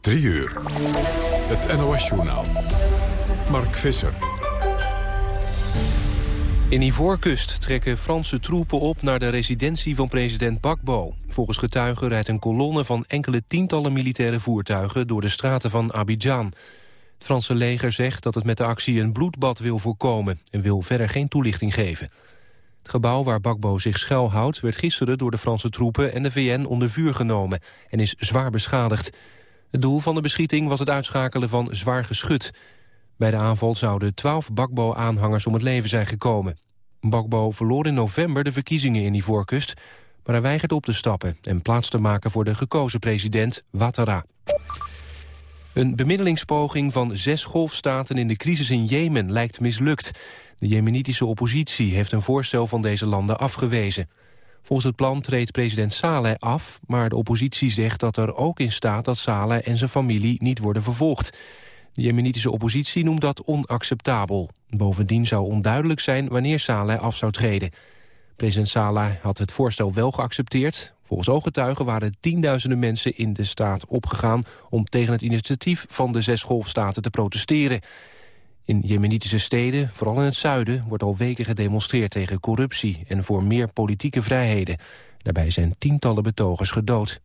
3 uur. Het NOS-journaal. Mark Visser. In Ivoorkust trekken Franse troepen op naar de residentie van president Bakbo. Volgens getuigen rijdt een kolonne van enkele tientallen militaire voertuigen door de straten van Abidjan. Het Franse leger zegt dat het met de actie een bloedbad wil voorkomen en wil verder geen toelichting geven. Het gebouw waar Bakbo zich schuilhoudt werd gisteren door de Franse troepen en de VN onder vuur genomen en is zwaar beschadigd. Het doel van de beschieting was het uitschakelen van zwaar geschut. Bij de aanval zouden twaalf Bakbo-aanhangers om het leven zijn gekomen. Bakbo verloor in november de verkiezingen in Ivoorkust... maar hij weigert op te stappen en plaats te maken voor de gekozen president Ouattara. Een bemiddelingspoging van zes golfstaten in de crisis in Jemen lijkt mislukt. De jemenitische oppositie heeft een voorstel van deze landen afgewezen. Volgens het plan treedt president Saleh af, maar de oppositie zegt dat er ook in staat dat Saleh en zijn familie niet worden vervolgd. De jemenitische oppositie noemt dat onacceptabel. Bovendien zou onduidelijk zijn wanneer Saleh af zou treden. President Saleh had het voorstel wel geaccepteerd. Volgens ooggetuigen waren tienduizenden mensen in de staat opgegaan... om tegen het initiatief van de zes golfstaten te protesteren. In jemenitische steden, vooral in het zuiden... wordt al weken gedemonstreerd tegen corruptie en voor meer politieke vrijheden. Daarbij zijn tientallen betogers gedood.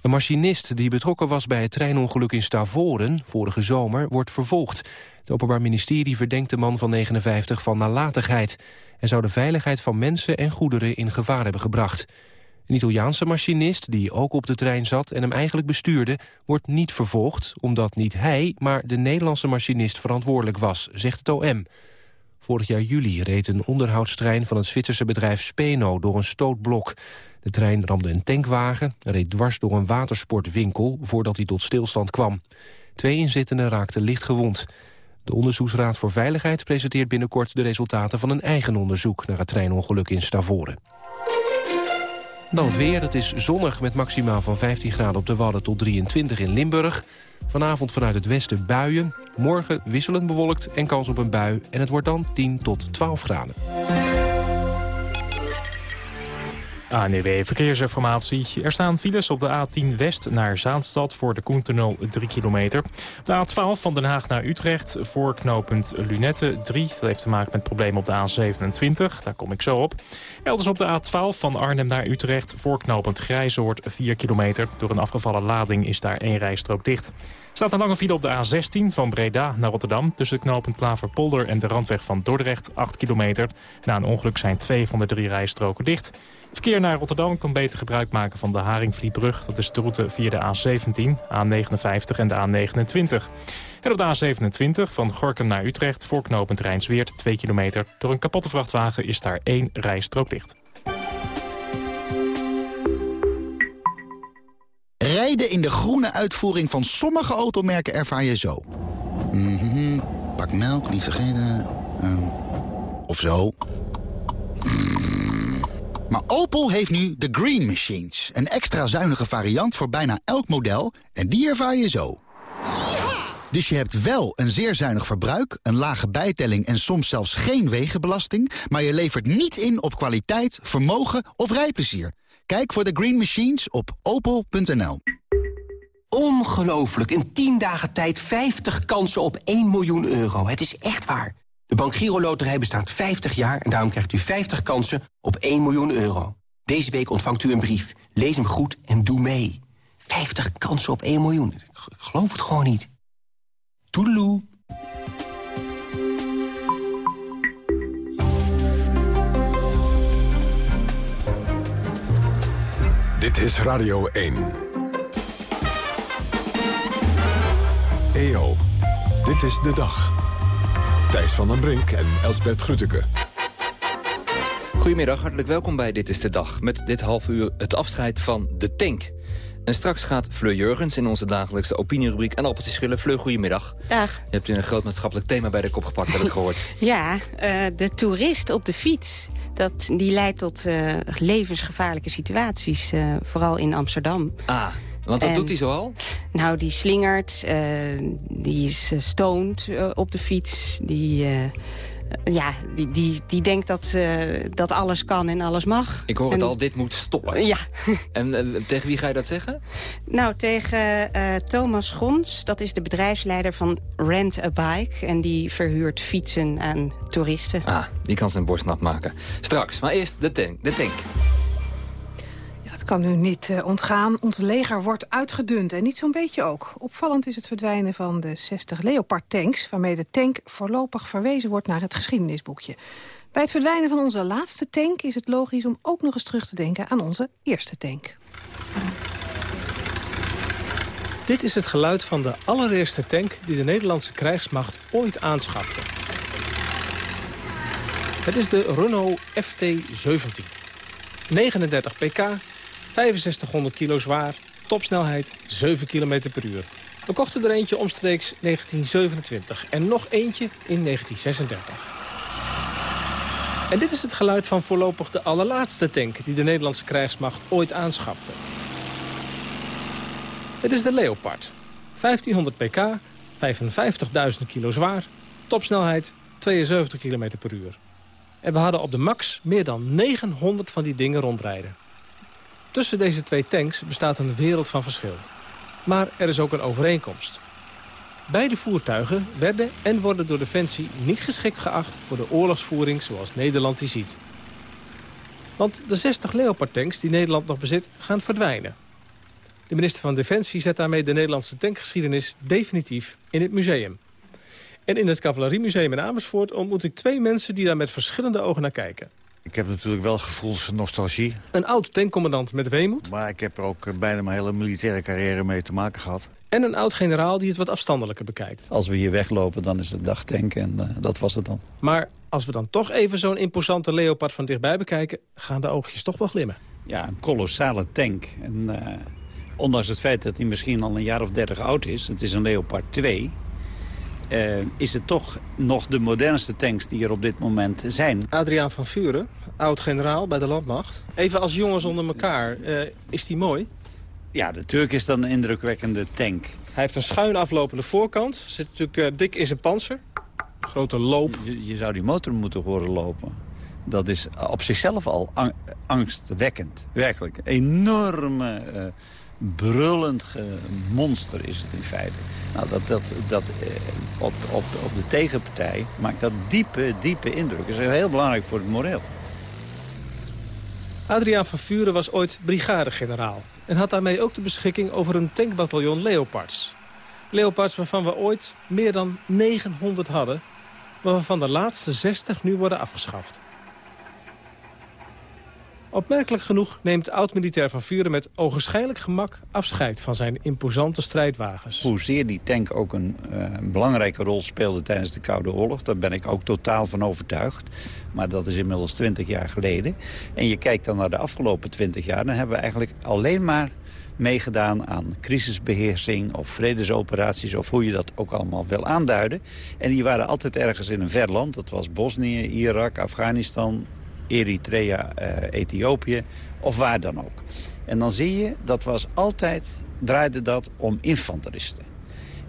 Een machinist die betrokken was bij het treinongeluk in Stavoren vorige zomer wordt vervolgd. Het Openbaar Ministerie verdenkt de man van 59 van nalatigheid. en zou de veiligheid van mensen en goederen in gevaar hebben gebracht. Een Italiaanse machinist, die ook op de trein zat en hem eigenlijk bestuurde, wordt niet vervolgd, omdat niet hij, maar de Nederlandse machinist verantwoordelijk was, zegt het OM. Vorig jaar juli reed een onderhoudstrein van het Zwitserse bedrijf Speno door een stootblok. De trein ramde een tankwagen en reed dwars door een watersportwinkel voordat hij tot stilstand kwam. Twee inzittenden raakten licht gewond. De Onderzoeksraad voor Veiligheid presenteert binnenkort de resultaten van een eigen onderzoek naar het treinongeluk in Stavoren. Dan het weer. Het is zonnig met maximaal van 15 graden op de Wadden tot 23 in Limburg. Vanavond vanuit het westen buien. Morgen wisselend bewolkt en kans op een bui. En het wordt dan 10 tot 12 graden. ANEW Verkeersinformatie. Er staan files op de A10 West naar Zaanstad voor de Koentunnel 3 kilometer. De A12 van Den Haag naar Utrecht voor knooppunt Lunette 3. Dat heeft te maken met problemen op de A27. Daar kom ik zo op. Elders op de A12 van Arnhem naar Utrecht voor knooppunt Grijzoord 4 kilometer. Door een afgevallen lading is daar één rijstrook dicht. Staat een lange file op de A16 van Breda naar Rotterdam... tussen het knooppunt Klaverpolder en de randweg van Dordrecht, 8 kilometer. Na een ongeluk zijn twee van de drie rijstroken dicht. verkeer naar Rotterdam kan beter gebruik maken van de Haringvlietbrug. Dat is de route via de A17, A59 en de A29. En op de A27 van Gorkum naar Utrecht voor knooppunt Rijnsweert, 2 kilometer. Door een kapotte vrachtwagen is daar één rijstrook dicht. Rijden in de groene uitvoering van sommige automerken ervaar je zo. Mhm, pak melk, niet vergeten. Ehm, of zo. Mm. Maar Opel heeft nu de Green Machines. Een extra zuinige variant voor bijna elk model. En die ervaar je zo. Dus je hebt wel een zeer zuinig verbruik, een lage bijtelling... en soms zelfs geen wegenbelasting... maar je levert niet in op kwaliteit, vermogen of rijplezier. Kijk voor de Green Machines op opel.nl. Ongelooflijk, in 10 dagen tijd 50 kansen op 1 miljoen euro. Het is echt waar. De Bank Giro Loterij bestaat 50 jaar en daarom krijgt u 50 kansen op 1 miljoen euro. Deze week ontvangt u een brief. Lees hem goed en doe mee. 50 kansen op 1 miljoen. Ik geloof het gewoon niet. Toedeloe. Dit is Radio 1. EO, dit is de dag. Thijs van den Brink en Elsbert Grütke. Goedemiddag, hartelijk welkom bij Dit is de Dag. Met dit half uur het afscheid van de tank. En straks gaat Fleur Jurgens in onze dagelijkse opinierubriek aan appeltjes schillen. Fleur, goedemiddag. Dag. Je hebt een groot maatschappelijk thema bij de kop gepakt, heb ik gehoord. ja, uh, de toerist op de fiets. Dat, die leidt tot uh, levensgevaarlijke situaties, uh, vooral in Amsterdam. Ah, want wat en, doet hij zoal? Nou, die slingert, die is stoned op de fiets, die ja, die, die, die denkt dat, dat alles kan en alles mag. Ik hoor het al, dit moet stoppen. Ja. En tegen wie ga je dat zeggen? Nou, tegen Thomas Gons. Dat is de bedrijfsleider van Rent a Bike. En die verhuurt fietsen aan toeristen. Ah, die kan zijn borst nat maken. Straks, maar eerst de tank. De tank. Kan u niet uh, ontgaan. Ons leger wordt uitgedund en niet zo'n beetje ook. Opvallend is het verdwijnen van de 60 Leopard-tanks... waarmee de tank voorlopig verwezen wordt naar het geschiedenisboekje. Bij het verdwijnen van onze laatste tank is het logisch om ook nog eens terug te denken aan onze eerste tank. Dit is het geluid van de allereerste tank die de Nederlandse krijgsmacht ooit aanschafte. Het is de Renault FT-17. 39 pk, 6500 kilo zwaar, topsnelheid 7 km per uur. We kochten er eentje omstreeks 1927 en nog eentje in 1936. En dit is het geluid van voorlopig de allerlaatste tank... die de Nederlandse krijgsmacht ooit aanschafte. Het is de Leopard. 1500 pk, 55.000 kilo zwaar, topsnelheid 72 km per uur. En we hadden op de max meer dan 900 van die dingen rondrijden. Tussen deze twee tanks bestaat een wereld van verschil. Maar er is ook een overeenkomst. Beide voertuigen werden en worden door Defensie niet geschikt geacht... voor de oorlogsvoering zoals Nederland die ziet. Want de 60 Leopard-tanks die Nederland nog bezit gaan verdwijnen. De minister van Defensie zet daarmee de Nederlandse tankgeschiedenis definitief in het museum. En in het Cavaleriemuseum in Amersfoort ontmoet ik twee mensen die daar met verschillende ogen naar kijken. Ik heb natuurlijk wel gevoels nostalgie. Een oud tankcommandant met weemoed. Maar ik heb er ook eh, bijna mijn hele militaire carrière mee te maken gehad. En een oud-generaal die het wat afstandelijker bekijkt. Als we hier weglopen, dan is het dagtank en uh, dat was het dan. Maar als we dan toch even zo'n imposante Leopard van dichtbij bekijken... gaan de oogjes toch wel glimmen. Ja, een kolossale tank. En, uh, ondanks het feit dat hij misschien al een jaar of dertig oud is... het is een Leopard 2... Uh, is het toch nog de modernste tanks die er op dit moment zijn. Adriaan van Vuren, oud-generaal bij de landmacht. Even als jongens onder elkaar, uh, is die mooi? Ja, de Turk is dan een indrukwekkende tank. Hij heeft een schuin aflopende voorkant. Zit natuurlijk uh, dik in zijn panzer. Grote loop. Je, je, zou die motor moeten horen lopen. Dat is op zichzelf al angstwekkend. Werkelijk. Enorme brullend monster is het in feite. Nou, dat, dat, dat, eh, op, op, op de tegenpartij maakt dat diepe, diepe indruk. Dat is heel belangrijk voor het moreel. Adriaan van Vuren was ooit brigadegeneraal... en had daarmee ook de beschikking over een tankbataljon Leopards. Leopards waarvan we ooit meer dan 900 hadden... maar waarvan de laatste 60 nu worden afgeschaft. Opmerkelijk genoeg neemt oud-militair Van Vuren met ogenschijnlijk gemak afscheid van zijn imposante strijdwagens. Hoezeer die tank ook een, uh, belangrijke rol speelde tijdens de Koude Oorlog, daar ben ik ook totaal van overtuigd. Maar dat is inmiddels twintig jaar geleden. En je kijkt dan naar de afgelopen twintig jaar, dan hebben we eigenlijk alleen maar meegedaan aan crisisbeheersing of vredesoperaties... of hoe je dat ook allemaal wil aanduiden. En die waren altijd ergens in een ver land. Dat was Bosnië, Irak, Afghanistan, Eritrea, uh, Ethiopië of waar dan ook. En dan zie je, dat was altijd, draaide dat om infanteristen.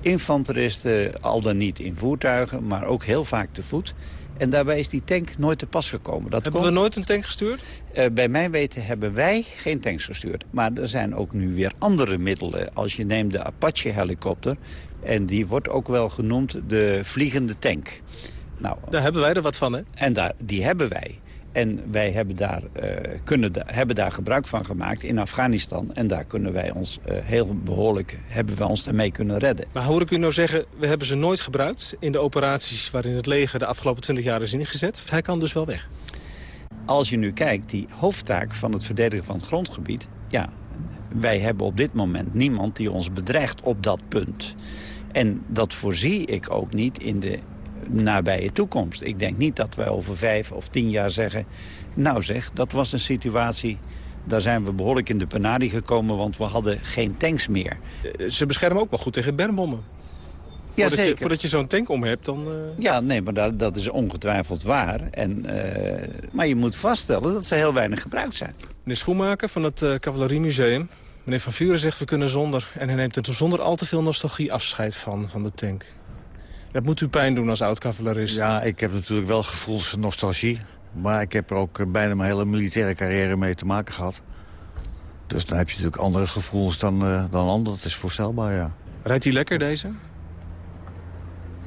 Infanteristen, al dan niet in voertuigen, maar ook heel vaak te voet. En daarbij is die tank nooit te pas gekomen. Dat hebben we nooit een tank gestuurd? Uh, bij mijn weten hebben wij geen tanks gestuurd. Maar er zijn ook nu weer andere middelen. Als je neemt de Apache-helikopter... en die wordt ook wel genoemd de vliegende tank. Nou, daar hebben wij er wat van, hè? En daar, die hebben wij. En wij hebben daar, uh, kunnen hebben daar gebruik van gemaakt in Afghanistan. En daar kunnen wij ons uh, heel behoorlijk, hebben we ons daarmee kunnen redden. Maar hoor ik u nou zeggen, we hebben ze nooit gebruikt... in de operaties waarin het leger de afgelopen 20 jaar is ingezet. Hij kan dus wel weg. Als je nu kijkt, die hoofdtaak van het verdedigen van het grondgebied... ja, wij hebben op dit moment niemand die ons bedreigt op dat punt. En dat voorzie ik ook niet in de nabije toekomst. Ik denk niet dat wij over vijf of tien jaar zeggen... nou zeg, dat was een situatie... Daar zijn we behoorlijk in de penarie gekomen, want we hadden geen tanks meer. Eh, ze beschermen ook wel goed tegen bermbommen. Ja, voordat, zeker. Je, voordat je zo'n tank om hebt, dan... Uh... Ja, nee, maar dat, dat is ongetwijfeld waar. En, uh, maar je moet vaststellen dat ze heel weinig gebruikt zijn. Meneer Schoenmaker van het uh, Cavaleriemuseum. Meneer Van Vuren zegt we kunnen zonder... en hij neemt er zonder al te veel nostalgie afscheid van, van de tank. Dat moet u pijn doen als oud-cavalerist. Ja, ik heb natuurlijk wel gevoelens van nostalgie. Maar ik heb er ook eh, bijna mijn hele militaire carrière mee te maken gehad. Dus dan heb je natuurlijk andere gevoelens dan, uh, dan anderen. Dat is voorstelbaar, ja. Rijdt hij lekker, deze?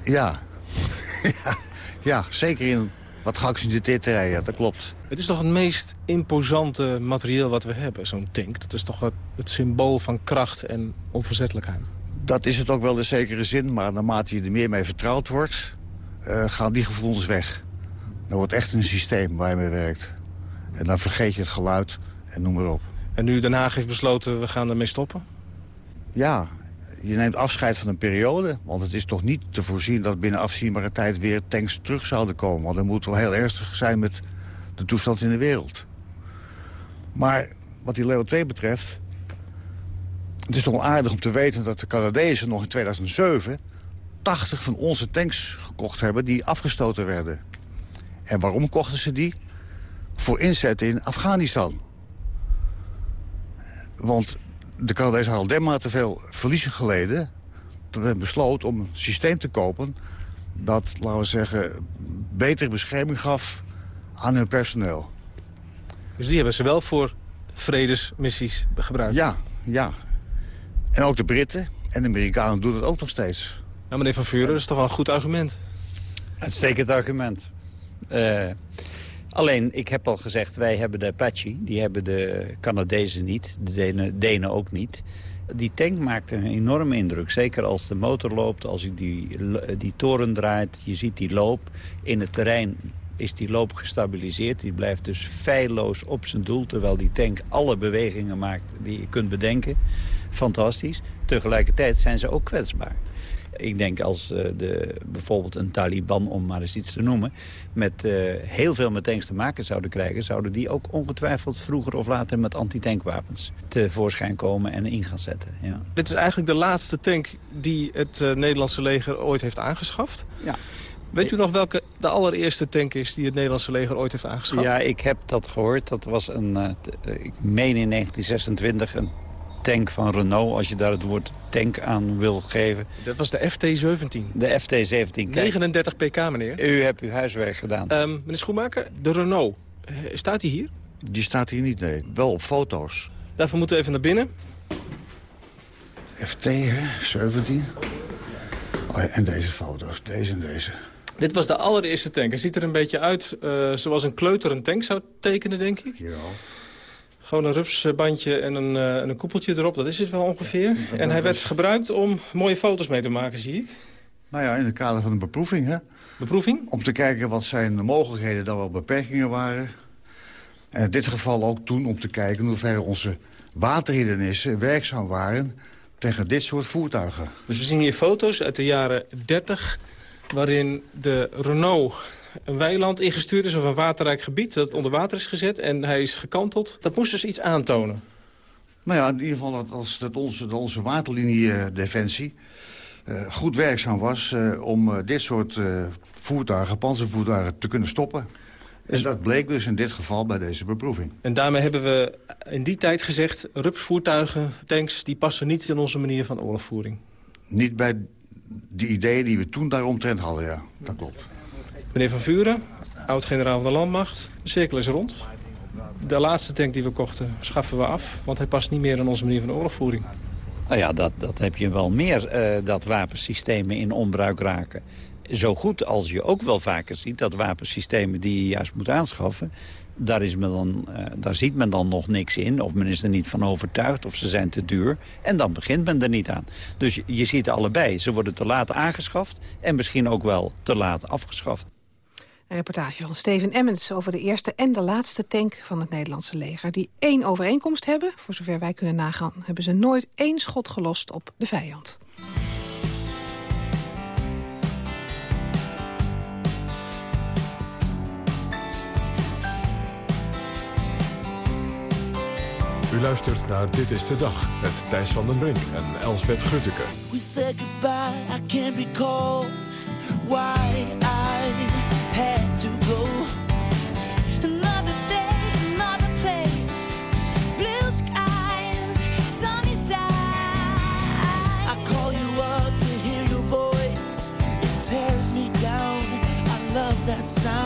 Ja. ja. ja, zeker in wat geaccidenteerd terrein, dat klopt. Het is toch het meest imposante materieel wat we hebben, zo'n tank. Dat is toch het, het, symbool van kracht en onverzettelijkheid. Dat is het ook wel in zekere zin, maar naarmate je er meer mee vertrouwd wordt... Uh, gaan die gevoelens weg. Dan wordt echt een systeem waar je mee werkt. En dan vergeet je het geluid en noem maar op. En nu Den Haag heeft besloten, we gaan ermee stoppen? Ja, je neemt afscheid van een periode. Want het is toch niet te voorzien dat binnen afzienbare tijd weer tanks terug zouden komen. Want dat moet wel heel ernstig zijn met de toestand in de wereld. Maar wat die Leo 2 betreft... het is toch wel aardig om te weten dat de Canadezen nog in 2007... 80 van onze tanks gekocht hebben die afgestoten werden. En waarom kochten ze die? Voor inzet in Afghanistan. Want de Canadezen hadden al dermate veel verliezen geleden... dat men besloot om een systeem te kopen... dat, laten we zeggen, betere bescherming gaf aan hun personeel. Dus die hebben ze wel voor vredesmissies gebruikt? Ja, ja. En ook de Britten en de Amerikanen doen het ook nog steeds. Ja, meneer Van Vuren, dat is toch wel een goed argument? Uitstekend argument. Uh, alleen, ik heb al gezegd, wij hebben de Apache. Die hebben de Canadezen niet, de Denen, Denen ook niet. Die tank maakt een enorme indruk. Zeker als de motor loopt, als je die, die toren draait. Je ziet die loop. In het terrein is die loop gestabiliseerd. Die blijft dus feilloos op zijn doel... terwijl die tank alle bewegingen maakt die je kunt bedenken. Fantastisch. Tegelijkertijd zijn ze ook kwetsbaar. Ik denk als uh, de, bijvoorbeeld een Taliban, om maar eens iets te noemen... met uh, heel veel met tanks te maken zouden krijgen... zouden die ook ongetwijfeld vroeger of later met antitankwapens tevoorschijn komen en in gaan zetten. Ja. Dit is eigenlijk de laatste tank die het uh, Nederlandse leger ooit heeft aangeschaft? Ja. Weet u nog welke de allereerste tank is die het Nederlandse leger ooit heeft aangeschaft? Ja, ik heb dat gehoord. Dat was een, ik meen in 1926, een tank van Renault, als je daar het woord tank aan wilt geven. Dat was de FT-17. De FT-17. 39 pk, meneer. U hebt uw huiswerk gedaan. Um, meneer Schoenmaker, de Renault, uh, staat die hier? Die staat hier niet, nee. Wel op foto's. Daarvoor moeten we even naar binnen. FT, hè? 17. Oh ja, en deze foto's, deze en deze. Dit was de allereerste tank. Hij ziet er een beetje uit uh, zoals een kleuter een tank zou tekenen, denk ik. Ja. Gewoon een rupsbandje en een, uh, een koepeltje erop, dat is het wel ongeveer. Ja, en hij werd gebruikt om mooie foto's mee te maken, zie ik. Nou ja, in het kader van een beproeving, hè. Beproeving? Om te kijken wat zijn de mogelijkheden, dan wel beperkingen waren. En in dit geval ook toen om te kijken in hoeverre onze waterhindernissen werkzaam waren tegen dit soort voertuigen. Dus we zien hier foto's uit de jaren 30 waarin de Renault een weiland ingestuurd is... of een waterrijk gebied dat onder water is gezet en hij is gekanteld. Dat moest dus iets aantonen. Nou ja, in ieder geval dat, als dat onze, dat onze waterlinie-defensie... Uh, goed werkzaam was uh, om dit soort voertuigen, panzervoertuigen, te kunnen stoppen. En dat bleek dus in dit geval bij deze beproeving. En daarmee hebben we in die tijd gezegd... rupsvoertuigen, tanks, die passen niet in onze manier van oorlogvoering. Niet bij die ideeën die we toen daaromtrent hadden, ja. Dat klopt. Meneer Van Vuren, oud-generaal van de landmacht. De cirkel is rond. De laatste tank die we kochten schaffen we af, want hij past niet meer in onze manier van oorlogvoering. Nou ja, dat, dat heb je wel meer, uh, dat wapensystemen in onbruik raken. Zo goed als je ook wel vaker ziet dat wapensystemen die je juist moet aanschaffen... Daar, is men dan, uh, daar ziet men dan nog niks in, of men is er niet van overtuigd, of ze zijn te duur. En dan begint men er niet aan. Dus je, je ziet allebei, ze worden te laat aangeschaft en misschien ook wel te laat afgeschaft. Een reportage van Steven Emmons over de eerste en de laatste tank van het Nederlandse leger... die één overeenkomst hebben. Voor zover wij kunnen nagaan hebben ze nooit één schot gelost op de vijand. U luistert naar Dit is de Dag met Thijs van den Brink en Elsbeth Grutteke. We said goodbye, I can't recall why I had to go. Another day, another place, blue skies, sunny side. I call you up to hear your voice, it tears me down. I love that sound.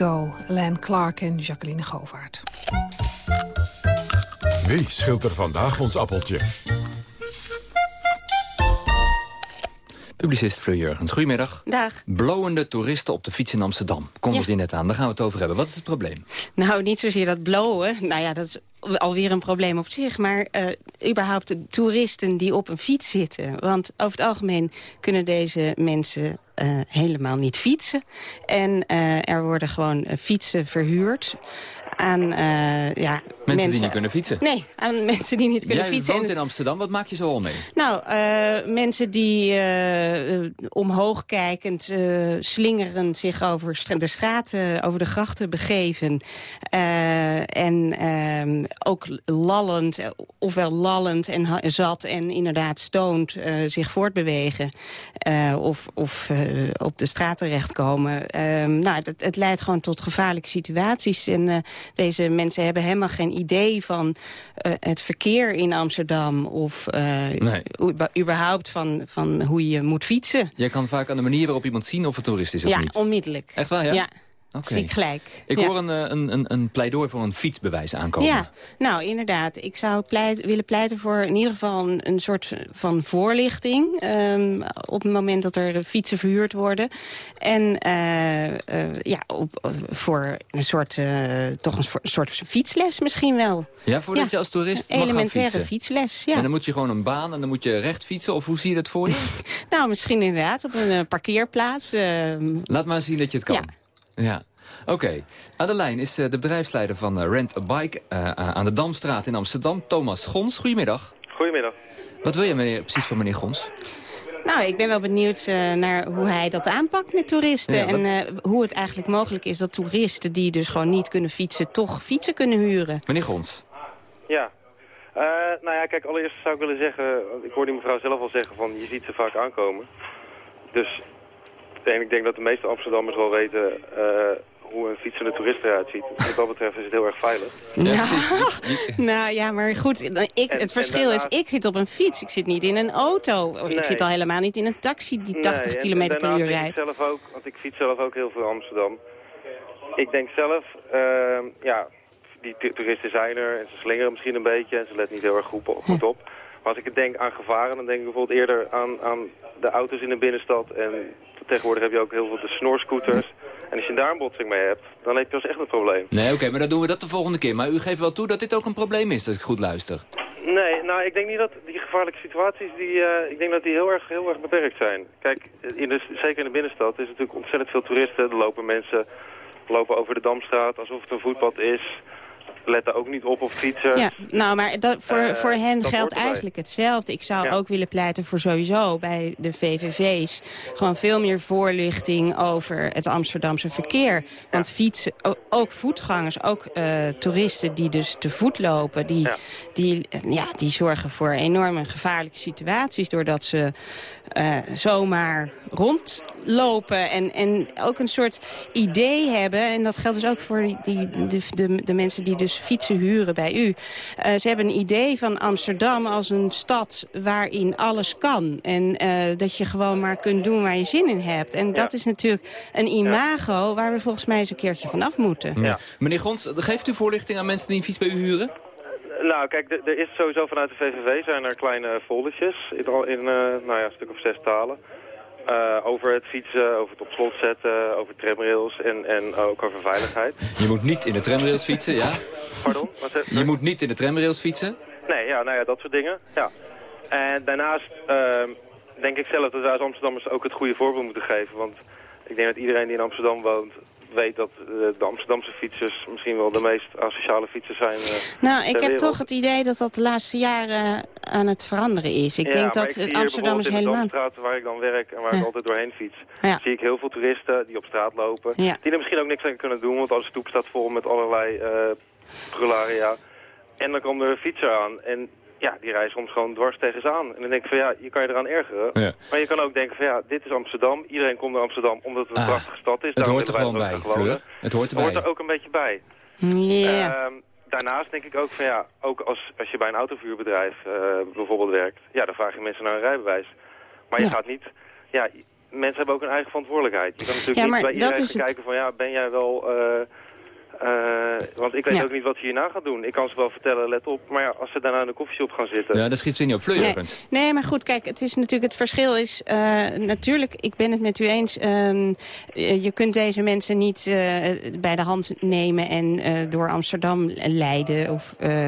Go, Len Clark en Jacqueline Govaert. Wie schilt er vandaag ons appeltje? Publicist Fleur Jurgens, goedemiddag. Dag. Blowende toeristen op de fiets in Amsterdam. Komt Ja. het hier net aan, daar gaan we het over hebben. Wat is het probleem? Nou, niet zozeer dat blowen. Nou ja, dat is alweer een probleem op zich. Maar eh, überhaupt de toeristen die op een fiets zitten. Want over het algemeen kunnen deze mensen eh, helemaal niet fietsen. En eh, er worden gewoon eh, fietsen verhuurd aan ja, Mensen, die niet kunnen fietsen. Nee, aan mensen die niet kunnen Jij fietsen. woont En- in Amsterdam, wat maak je zo al mee? nou, eh, mensen die eh, omhoog kijkend, eh, slingerend zich over de straten, over de grachten begeven. En ehm, ook lallend, ofwel lallend en zat en inderdaad stoned eh, zich voortbewegen. Of of op de straat terechtkomen. Ehm, nou, het, het leidt gewoon tot gevaarlijke situaties. En deze mensen hebben helemaal geen idee van eh, het verkeer in Amsterdam. Of eh, Nee. überhaupt van, van hoe je moet fietsen. Jij kan vaak aan de manier waarop iemand zien of het toerist is of ja, niet. onmiddellijk. Echt waar, ja? Ja, Zie ik gelijk. Ik Ja. hoor een, eh, een, een, een pleidooi voor een fietsbewijs aankomen. Ja, nou inderdaad. Ik zou pleit, willen pleiten voor in ieder geval een, een soort van voorlichting... ehm, op het moment dat er fietsen verhuurd worden. En eh, eh, ja, op, voor een soort, toch een soort- fietsles misschien wel. Ja, voordat Ja, je als toerist een elementaire fietsles, ja. En dan moet je gewoon een baan en dan moet je recht fietsen. Of hoe zie je dat voor je? Nou, misschien inderdaad op een parkeerplaats. ehm, Laat maar zien dat je het kan. Ja. Oké. Aan de lijn is eh, de bedrijfsleider van eh, Rent a Bike eh, aan de Damstraat in Amsterdam, Thomas Gons. Goedemiddag. Goedemiddag. Wat wil je meneer, precies van meneer Gons? Nou, ik ben wel benieuwd eh, naar hoe hij dat aanpakt met toeristen. Ja, wat- En eh, hoe het eigenlijk mogelijk is dat toeristen die dus gewoon niet kunnen fietsen... toch fietsen kunnen huren. Meneer Gons. Ja. Eh, nou ja, kijk, allereerst zou ik willen zeggen... Ik hoor die mevrouw zelf al zeggen van je ziet ze vaak aankomen. Dus en ik denk dat de meeste Amsterdammers wel weten eh, hoe een fietsende toerist eruit ziet. Dus wat dat betreft is het heel erg veilig. nou, nou ja, maar goed, ik, En- het verschil en is, ik zit op een fiets. Ik zit niet in een auto. Ik zit al helemaal niet in een taxi die 80 Nee, km per uur denk rijdt. Ik zelf ook, want ik fiets zelf ook heel veel in Amsterdam. Ik denk zelf, ehm, ja, die toeristen zijn er en ze slingeren misschien een beetje en ze letten niet heel erg goed, op- goed op. Maar als ik denk aan gevaren, dan denk ik bijvoorbeeld eerder aan, aan de auto's in de binnenstad. En tegenwoordig heb je ook heel veel de snorscooters. En als je daar een botsing mee hebt, dan heb je dus echt een probleem. Nee, oké, maar dan doen we dat de volgende keer. Maar u geeft wel toe dat dit ook een probleem is, als ik goed luister. Nee, nou, ik denk niet dat die gevaarlijke situaties, die, eh, ik denk dat die heel erg, heel erg beperkt zijn. Kijk, in de, zeker in de binnenstad is natuurlijk ontzettend veel toeristen. Er lopen mensen lopen over de Damstraat alsof het een voetpad is. Letten ook niet op op fietsers. Ja, nou, maar dat, voor, Eh, voor hen geldt eigenlijk hetzelfde. Ik zou Ja. ook willen pleiten voor sowieso bij de VVV's... gewoon veel meer voorlichting over het Amsterdamse verkeer. Want fietsen, ook voetgangers, ook eh, toeristen die dus te voet lopen... Die, Die, eh, ja, die zorgen voor enorme gevaarlijke situaties... doordat ze zomaar rondlopen en, en ook een soort idee hebben. En dat geldt dus ook voor die, die, de, de, de mensen die dus fietsen huren bij u. Eh, ze hebben een idee van Amsterdam als een stad waarin alles kan. En eh, dat je gewoon maar kunt doen waar je zin in hebt. En dat is natuurlijk een imago waar we volgens mij eens een keertje vanaf moeten. Ja. Meneer Grons, geeft u voorlichting aan mensen die een fiets bij u huren? Nou, kijk, er- is sowieso vanuit de VVV zijn er kleine foldertjes in, al- in eh, nou ja, een stuk of zes talen. Eh, over het fietsen, over het op slot zetten, over tramrails en, en ook over veiligheid. Je moet niet in de tramrails fietsen, ja? Pardon? Wat zeg- Je moet niet in de tramrails fietsen? Nee, ja, nou ja, dat soort dingen. Ja. En daarnaast ehm, denk ik zelf dat wij als Amsterdammers ook het goede voorbeeld moeten geven. Want ik denk dat iedereen die in Amsterdam woont weet dat eh, de Amsterdamse fietsers misschien wel de meest asociale fietsers zijn. eh, Nou, ik heb wereld. toch het idee dat dat de laatste jaren aan het veranderen is. Ik ja, denk dat ik Amsterdammers bijvoorbeeld helemaal... in de Damstraat waar ik dan werk en waar Ja. ik altijd doorheen fiets, Ja. zie ik heel veel toeristen die op straat lopen. Die er misschien ook niks aan kunnen doen, want alle stoep staat vol met allerlei eh prularia. En dan komt er een fietser aan en ja, die rijdt soms gewoon dwars tegen ze aan. En dan denk ik van ja, je kan je eraan ergeren. Ja. Maar je kan ook denken van ja, dit is Amsterdam. Iedereen komt naar Amsterdam omdat het een Ah, prachtige stad is. Het Daarom hoort er gewoon bij. Fleur. Het hoort Het hoort er ook een beetje bij. Ja. Ehm, daarnaast denk ik ook van ja, ook als, als je bij een autovuurbedrijf eh, bijvoorbeeld werkt, ja, dan vraag je mensen naar een rijbewijs. Maar je gaat niet, ja, mensen hebben ook een eigen verantwoordelijkheid. Je kan natuurlijk Ja, niet bij iedereen gaan kijken van ja, ben jij wel, eh, want ik weet Ja. ook niet wat ze hierna gaat doen. Ik kan ze wel vertellen, let op, maar ja, als ze daarna in de koffieshop gaan zitten. Ja, daar schiet ze niet op. Fleur Nee. Maar goed, kijk, het is natuurlijk het verschil is eh, natuurlijk, ik ben het met u eens, ehm, eh, je kunt deze mensen niet eh, bij de hand nemen en eh, door Amsterdam leiden of eh,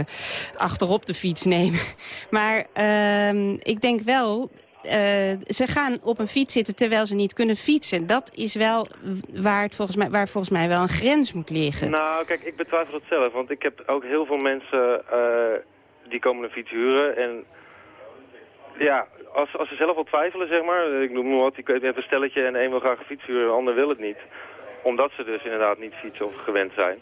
achterop de fiets nemen. Maar ehm, ik denk wel. Eh, ze gaan op een fiets zitten terwijl ze niet kunnen fietsen. Dat is wel waar, het volgens mij, waar volgens mij wel een grens moet liggen. Nou, kijk, ik betwijfel het zelf. Want ik heb ook heel veel mensen eh, die komen een fiets huren. En ja, als, als ze zelf al twijfelen, zeg maar. Ik noem maar wat, je hebt een stelletje en de een wil graag een fiets huren en de ander wil het niet. Omdat ze dus inderdaad niet fietsen of gewend zijn.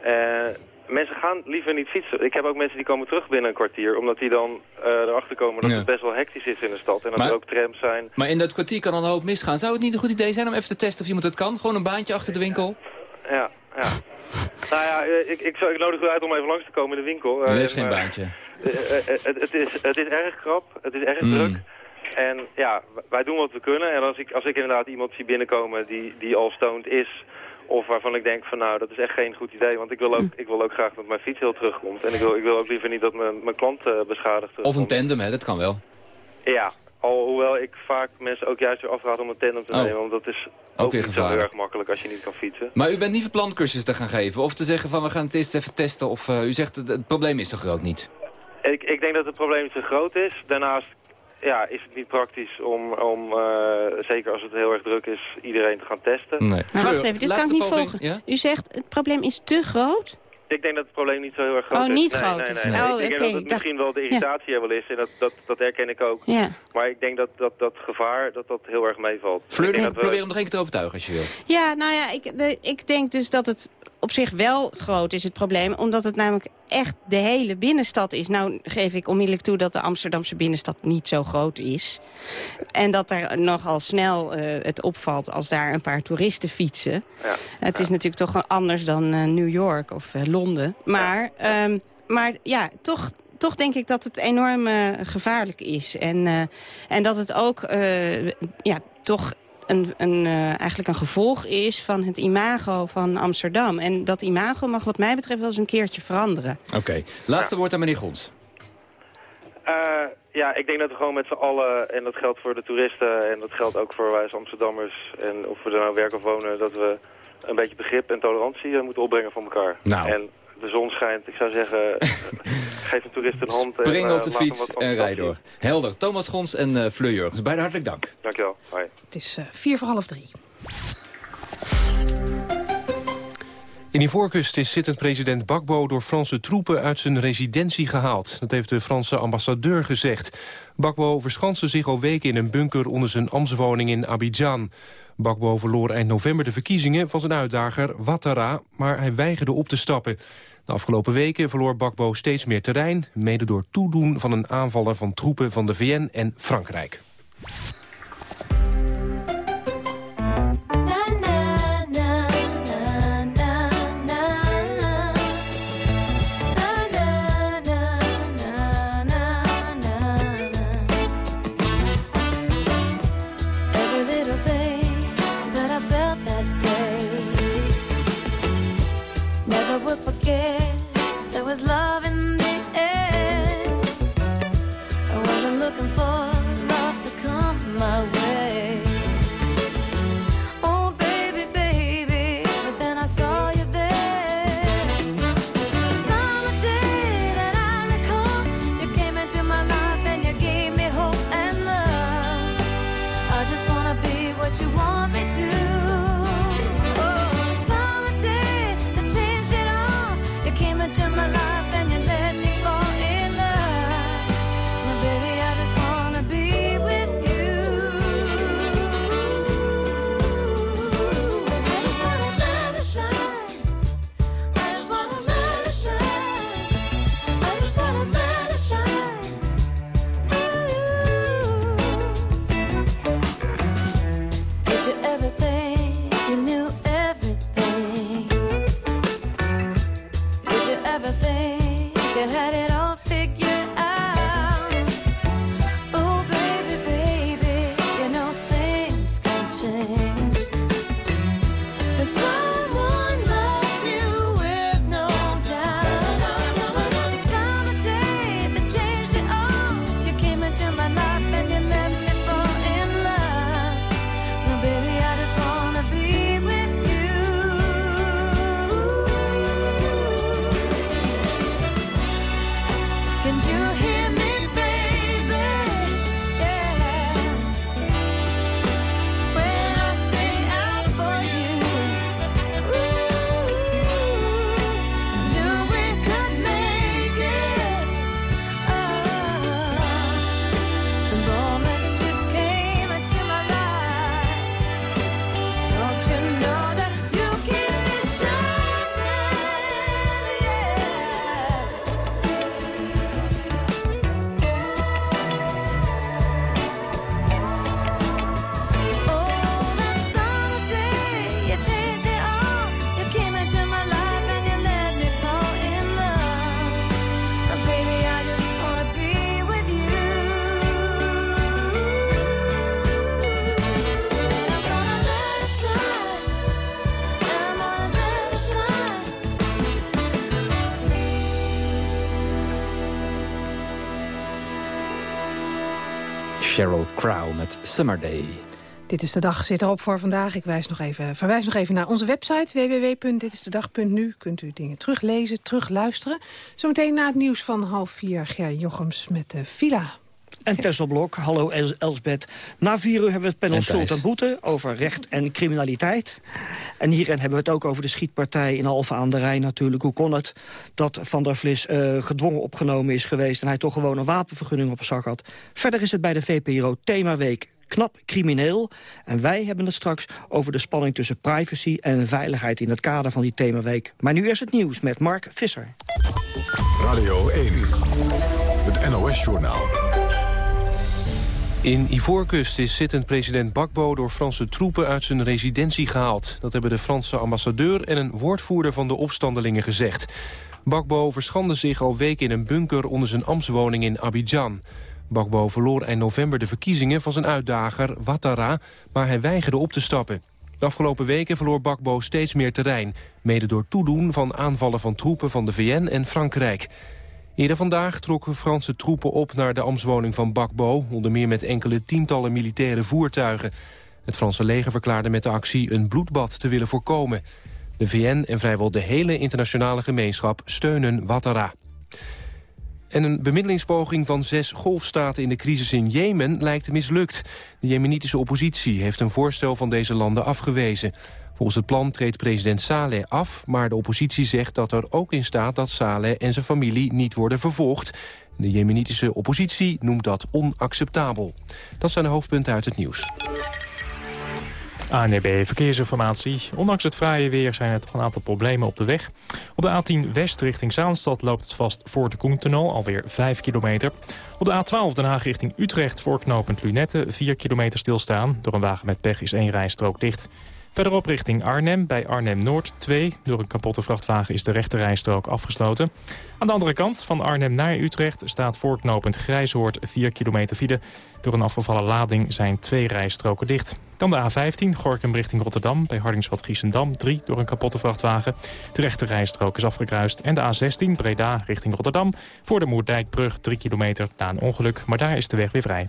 Eh, mensen gaan liever niet fietsen. Ik heb ook mensen die komen terug binnen een kwartier. Omdat die dan eh, erachter komen dat Ja. het best wel hectisch is in de stad. En dat Maar- er ook trams zijn. Maar in dat kwartier kan dan een hoop misgaan. Zou het niet een goed idee zijn om even te testen of iemand het kan? Gewoon een baantje achter de winkel? Ja, ja. nou ja, eh, ik, ik, zou, ik nodig u uit om even langs te komen in de winkel. Er is geen baantje. Eh, eh, eh, het, het, is, het is erg krap, het is erg Mm. druk. En ja, wij doen wat we kunnen. En als ik, als ik inderdaad iemand zie binnenkomen die, die al stoned is... of waarvan ik denk van nou, dat is echt geen goed idee... want ik wil ook, ik wil ook graag dat mijn fiets heel terugkomt. En ik wil, ik wil ook liever niet dat mijn, mijn klant eh, beschadigd Of een tandem, hè? Dat kan wel. Ja, alhoewel ik vaak mensen ook juist weer afraad om een tandem te Oh. nemen... want dat is ook, weer niet zo heel erg makkelijk als je niet kan fietsen. Maar u bent niet van plan cursussen te gaan geven? Of te zeggen van we gaan het eerst even testen? Of eh, u zegt het, het probleem is te groot niet? Ik, ik denk dat het probleem zo groot is. Daarnaast ja, is het niet praktisch om, om eh, zeker als het heel erg druk is, iedereen te gaan testen. Nee. Maar wacht even, dit kan ik niet volgen. U zegt het probleem is te groot? Ik denk dat het probleem niet zo heel erg groot Oh, is. niet nee, groot nee, is. nee, nee. Oh, ik denk dat het misschien wel de irritatie er wel is. En dat, dat, dat herken ik ook. Ja. Maar ik denk dat dat, dat gevaar dat dat heel erg meevalt. Fleur, Ik denk dat we- probeer hem nog één keer te overtuigen als je wil. Ja, nou ja, ik, de, ik denk dus dat het op zich wel groot is, het probleem. Omdat het namelijk echt de hele binnenstad is. Nou geef ik onmiddellijk toe dat de Amsterdamse binnenstad niet zo groot is. En dat er nogal snel eh, het opvalt als daar een paar toeristen fietsen. Ja. Het is natuurlijk toch anders dan eh, New York of eh, Londen. Maar, ehm, maar ja, toch toch denk ik dat het enorm gevaarlijk is. En, en dat het ook ja, toch een, een, eh, eigenlijk een gevolg is van het imago van Amsterdam. En dat imago mag wat mij betreft wel eens een keertje veranderen. Oké, laatste woord aan meneer Gons. Eh, ja, ik denk dat we gewoon met z'n allen, en dat geldt voor de toeristen... en dat geldt ook voor wij als Amsterdammers... en of we er nou werken of wonen... dat we een beetje begrip en tolerantie eh, moeten opbrengen van elkaar. Nou. En de zon schijnt, ik zou zeggen... geef een toerist een hand. Spring en, op de eh, fiets en rij door. Helder. Thomas Gons en eh Fleur Jurgens. Beide hartelijk dank. Dankjewel. Hoi. Het is eh, vier voor half drie. In Ivoorkust is zittend president Bakbo door Franse troepen uit zijn residentie gehaald. Dat heeft de Franse ambassadeur gezegd. Bakbo verschanste zich al weken in een bunker onder zijn ambtswoning in Abidjan. Bakbo verloor eind november de verkiezingen van zijn uitdager Ouattara, maar hij weigerde op te stappen. De afgelopen weken verloor Bakbo steeds meer terrein, mede door toedoen van een aanvaller van troepen van de VN en Frankrijk. Met Summer Day. Dit is de dag, zit erop voor vandaag. Ik wijs nog even, verwijs nog even naar onze website www.ditistedag.nu. Kunt u dingen teruglezen, terugluisteren. Zometeen na het nieuws van half vier, Ger Jochems met de Villa. En Tessel Blok, hallo Els Elsbeth. Na vier uur hebben we het panel En. Schuld en Boete over recht en criminaliteit. En hierin hebben we het ook over de schietpartij in Alphen aan de Rijn natuurlijk. Hoe kon het dat Van der Vlis eh, gedwongen opgenomen is geweest... en hij toch gewoon een wapenvergunning op zak had. Verder is het bij de VPRO Themaweek knap crimineel. En wij hebben het straks over de spanning tussen privacy en veiligheid... in het kader van die Themaweek. Maar nu eerst het nieuws met Mark Visser. Radio 1, het NOS-journaal. In Ivoorkust is zittend president Bakbo door Franse troepen uit zijn residentie gehaald. Dat hebben de Franse ambassadeur en een woordvoerder van de opstandelingen gezegd. Bakbo verschande zich al weken in een bunker onder zijn ambtswoning in Abidjan. Bakbo verloor eind november de verkiezingen van zijn uitdager Ouattara... maar hij weigerde op te stappen. De afgelopen weken verloor Bakbo steeds meer terrein... mede door toedoen van aanvallen van troepen van de VN en Frankrijk. Eerder vandaag trokken Franse troepen op naar de ambtswoning van Bakbo... onder meer met enkele tientallen militaire voertuigen. Het Franse leger verklaarde met de actie een bloedbad te willen voorkomen. De VN en vrijwel de hele internationale gemeenschap steunen Ouattara. En een bemiddelingspoging van zes golfstaten in de crisis in Jemen lijkt mislukt. De jemenitische oppositie heeft een voorstel van deze landen afgewezen. Volgens het plan treedt president Saleh af, maar de oppositie zegt dat er ook in staat dat Saleh en zijn familie niet worden vervolgd. De jemenitische oppositie noemt dat onacceptabel. Dat zijn de hoofdpunten uit het nieuws. ANB E Verkeersinformatie. Ondanks het fraaie weer zijn er toch een aantal problemen op de weg. Op de A10 West richting Zaanstad loopt het vast voor de Koentunnel, alweer 5 kilometer. Op de A12 Den Haag richting Utrecht voor knooppunt Lunette 4 kilometer stilstaan. Door een wagen met pech is één rijstrook dicht. Verderop richting Arnhem, bij Arnhem-Noord 2. Door een kapotte vrachtwagen is de rechterrijstrook afgesloten. Aan de andere kant, van Arnhem naar Utrecht... staat voorknopend Grijzoord 4 kilometer file. Door een afgevallen lading zijn twee rijstroken dicht. Dan de A15, Gorkum richting Rotterdam... bij Hardingsveld Giessendam 3 door een kapotte vrachtwagen. De rechterrijstrook is afgekruist. En de A16, Breda richting Rotterdam... voor de Moerdijkbrug 3 kilometer na een ongeluk. Maar daar is de weg weer vrij.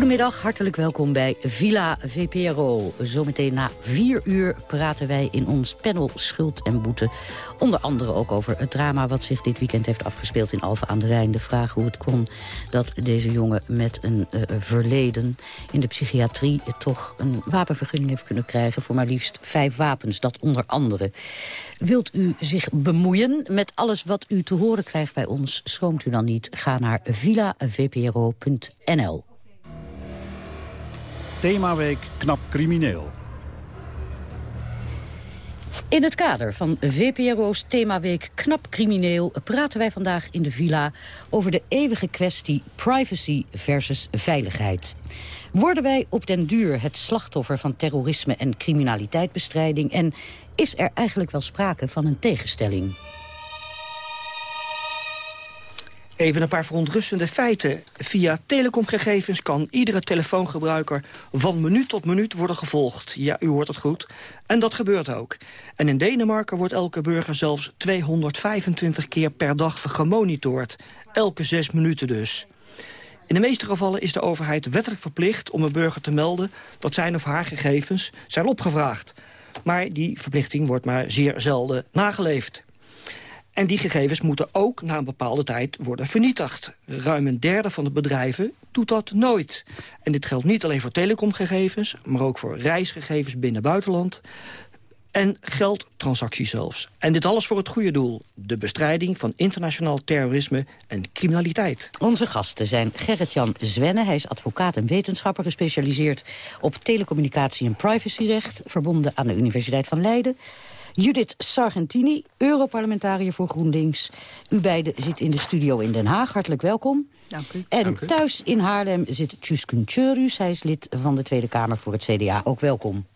Goedemiddag, hartelijk welkom bij Villa VPRO. Zometeen na vier uur praten wij in ons panel Schuld en Boete. Onder andere ook over het drama wat zich dit weekend heeft afgespeeld in Alphen aan de Rijn. De vraag hoe het kon dat deze jongen met een eh, verleden in de psychiatrie... toch een wapenvergunning heeft kunnen krijgen voor maar liefst vijf wapens. Dat onder andere. Wilt u zich bemoeien met alles wat u te horen krijgt bij ons? Schroomt u dan niet? Ga naar villavpro.nl. Themaweek Knap Crimineel. In het kader van VPRO's themaweek Knap Crimineel... praten wij vandaag in de villa over de eeuwige kwestie privacy versus veiligheid. Worden wij op den duur het slachtoffer van terrorisme en criminaliteitsbestrijding... en is er eigenlijk wel sprake van een tegenstelling? Even een paar verontrustende feiten. Via telecomgegevens kan iedere telefoongebruiker van minuut tot minuut worden gevolgd. Ja, u hoort het goed. En dat gebeurt ook. En in Denemarken wordt elke burger zelfs 225 keer per dag gemonitord. Elke zes minuten dus. In de meeste gevallen is de overheid wettelijk verplicht om een burger te melden... dat zijn of haar gegevens zijn opgevraagd. Maar die verplichting wordt maar zeer zelden nageleefd. En die gegevens moeten ook na een bepaalde tijd worden vernietigd. Ruim een derde van de bedrijven doet dat nooit. En dit geldt niet alleen voor telecomgegevens... maar ook voor reisgegevens binnen buitenland... en geldtransacties zelfs. En dit alles voor het goede doel. De bestrijding van internationaal terrorisme en criminaliteit. Onze gasten zijn Gerrit-Jan Zwenne. Hij is advocaat en wetenschapper gespecialiseerd op telecommunicatie en privacyrecht... verbonden aan de Universiteit van Leiden. Judith Sargentini, Europarlementariër voor GroenLinks. U beiden zit in de studio in Den Haag. Hartelijk welkom. Dank u. En Dank u. thuis in Haarlem zit Tjuskun Tjurus. Hij is lid van de Tweede Kamer voor het CDA. Ook welkom.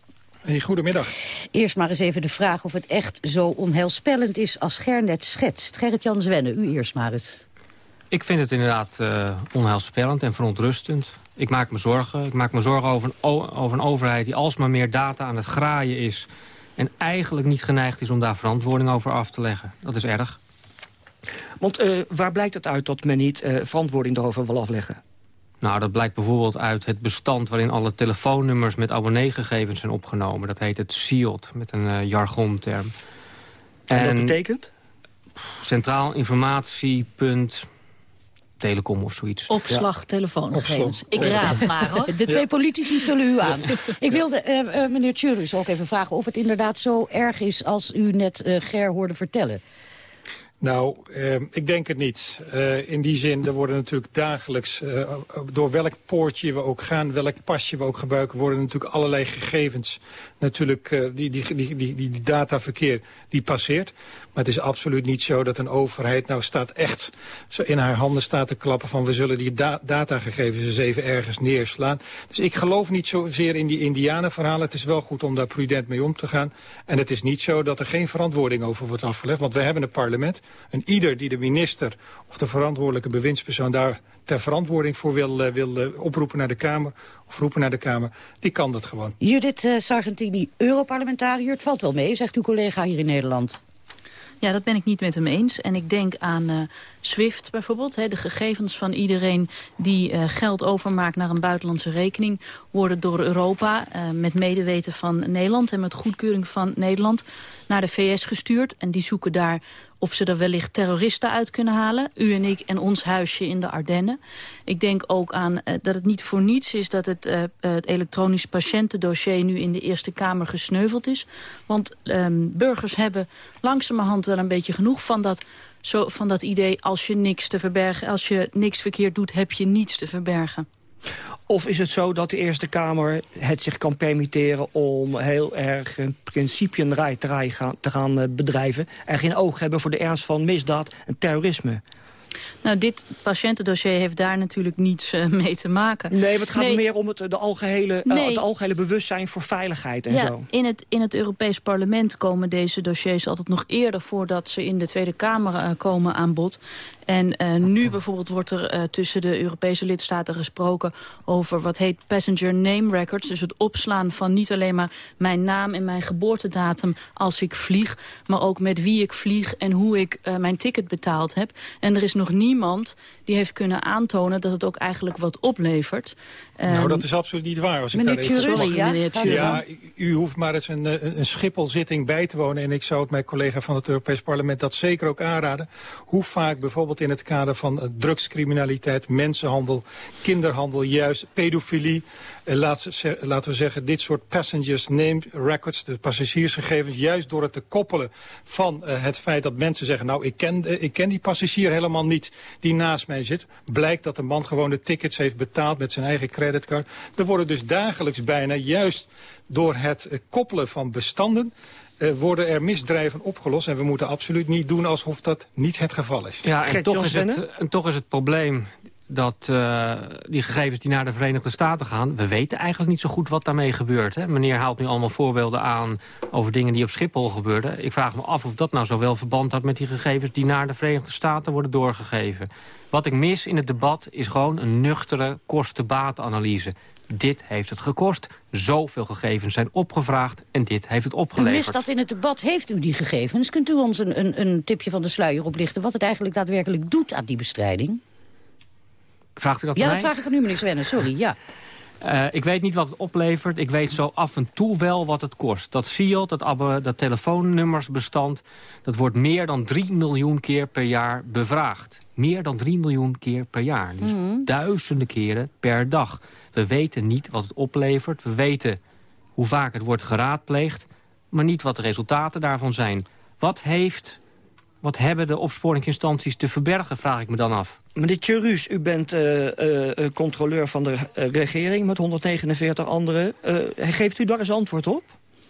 Hey, goedemiddag. Eerst maar eens even de vraag of het echt zo onheilspellend is als Ger net schetst. Gerrit-Jan Zwenne, u eerst maar eens. Ik vind het inderdaad eh, onheilspellend en verontrustend. Ik maak me zorgen. Ik maak me zorgen over een, over een overheid die alsmaar meer data aan het graaien is... en eigenlijk niet geneigd is om daar verantwoording over af te leggen. Dat is erg. Want eh, waar blijkt het uit dat men niet eh, verantwoording daarover wil afleggen? Nou, dat blijkt bijvoorbeeld uit het bestand... waarin alle telefoonnummers met abonneegegevens zijn opgenomen. Dat heet het SEALed, met een eh, jargonterm. En dat betekent? Centraal informatiepunt telecom of zoiets. Opslag telefoongegevens. Opslag. Ik raad maar hoor. De twee politici vullen u aan. Ik wilde eh, eh, meneer Tjurus ook even vragen of het inderdaad zo erg is... als u net eh, Ger hoorde vertellen. Nou, eh, ik denk het niet. Eh, in die zin, er worden natuurlijk dagelijks, eh, door welk poortje we ook gaan, welk pasje we ook gebruiken, worden natuurlijk allerlei gegevens, natuurlijk eh, die, die, die, die, die dataverkeer, die passeert. Maar het is absoluut niet zo dat een overheid nou staat echt zo in haar handen staat te klappen van we zullen die da datagegevens eens even ergens neerslaan. Dus ik geloof niet zozeer in die indianenverhalen. Het is wel goed om daar prudent mee om te gaan. En het is niet zo dat er geen verantwoording over wordt afgelegd. Want we hebben een parlement. En ieder die de minister of de verantwoordelijke bewindspersoon daar ter verantwoording voor wil, eh, wil eh, oproepen naar de Kamer... of roepen naar de Kamer, die kan dat gewoon. Judith eh, Sargentini, Europarlementariër. Het valt wel mee, zegt uw collega hier in Nederland. Ja, dat ben ik niet met hem eens. En ik denk aan eh, SWIFT bijvoorbeeld. Hè, de gegevens van iedereen die eh, geld overmaakt naar een buitenlandse rekening... worden door Europa eh, met medeweten van Nederland en met goedkeuring van Nederland naar de VS gestuurd. En die zoeken daar of ze er wellicht terroristen uit kunnen halen. U en ik en ons huisje in de Ardennen. Ik denk ook aan eh, dat het niet voor niets is dat het, eh, het elektronisch patiëntendossier nu in de Eerste Kamer gesneuveld is. Want ehm, burgers hebben langzamerhand wel een beetje genoeg van dat, zo, van dat idee... als je niks te verbergen, als je niks verkeerd doet, heb je niets te verbergen. Of is het zo dat de Eerste Kamer het zich kan permitteren... om heel erg een principienrijterij gaan, te gaan eh, bedrijven... en geen oog hebben voor de ernst van misdaad en terrorisme? Nou, dit patiëntendossier heeft daar natuurlijk niets eh, mee te maken. Nee, maar het gaat Nee. meer om het, de algehele, eh, het algehele bewustzijn voor veiligheid en ja, zo. In het, in het Europees Parlement komen deze dossiers altijd nog eerder voordat ze in de Tweede Kamer eh, komen aan bod. En eh, nu bijvoorbeeld wordt er eh, tussen de Europese lidstaten gesproken over wat heet passenger name records. Dus het opslaan van niet alleen maar mijn naam en mijn geboortedatum als ik vlieg, maar ook met wie ik vlieg en hoe ik eh, mijn ticket betaald heb. En er is nog niemand die heeft kunnen aantonen dat het ook eigenlijk wat oplevert. nou, Ehm, dat is absoluut niet waar. Als ik meneer sorry, ja? meneer. Ja, u hoeft maar eens een, eh, een Schiphol-zitting bij te wonen. En ik zou het mijn collega van het Europees Parlement dat zeker ook aanraden. Hoe vaak bijvoorbeeld in het kader van eh, drugscriminaliteit, mensenhandel, kinderhandel, juist pedofilie. eh, laat laten we zeggen, dit soort passengers name records, de passagiersgegevens, juist door het te koppelen van het feit dat mensen zeggen, nou ik ken, ik ken die passagier helemaal niet die naast mij zit. Blijkt dat de man gewoon de tickets heeft betaald met zijn eigen creditcard. Er worden dus dagelijks bijna, juist door het eh, koppelen van bestanden, eh, worden er misdrijven opgelost. En we moeten absoluut niet doen alsof dat niet het geval is. Ja, en toch, is het, en toch is het probleem dat eh, die gegevens die naar de Verenigde Staten gaan... we weten eigenlijk niet zo goed wat daarmee gebeurt. Hè? Meneer haalt nu allemaal voorbeelden aan over dingen die op Schiphol gebeurden. Ik vraag me af of dat nou zowel verband had met die gegevens... die naar de Verenigde Staten worden doorgegeven. Wat ik mis in het debat is gewoon een nuchtere kosten-batenanalyse. Dit heeft het gekost, zoveel gegevens zijn opgevraagd... en dit heeft het U opgeleverd. mist dat in het debat. Heeft u die gegevens? Kunt u ons een, een, een tipje van de sluier oplichten... wat het eigenlijk daadwerkelijk doet aan die bestrijding? Vraagt u dat ja, dat vraag ik aan u, meneer Svenne. Sorry, ja. Eh, ik weet niet wat het oplevert. Ik weet zo af en toe wel wat het kost. Dat SIOT, dat, abbe- dat telefoonnummersbestand... dat wordt meer dan 3 miljoen keer per jaar bevraagd. Meer dan 3 miljoen keer per jaar. Dus Mhm. duizenden keren per dag. We weten niet wat het oplevert. We weten hoe vaak het wordt geraadpleegd... maar niet wat de resultaten daarvan zijn. Wat heeft... Wat hebben de opsporingsinstanties te verbergen, vraag ik me dan af. Meneer Tjurus, u bent eh, eh, eh, controleur van de regering met 149 anderen. Eh, geeft u daar eens antwoord op?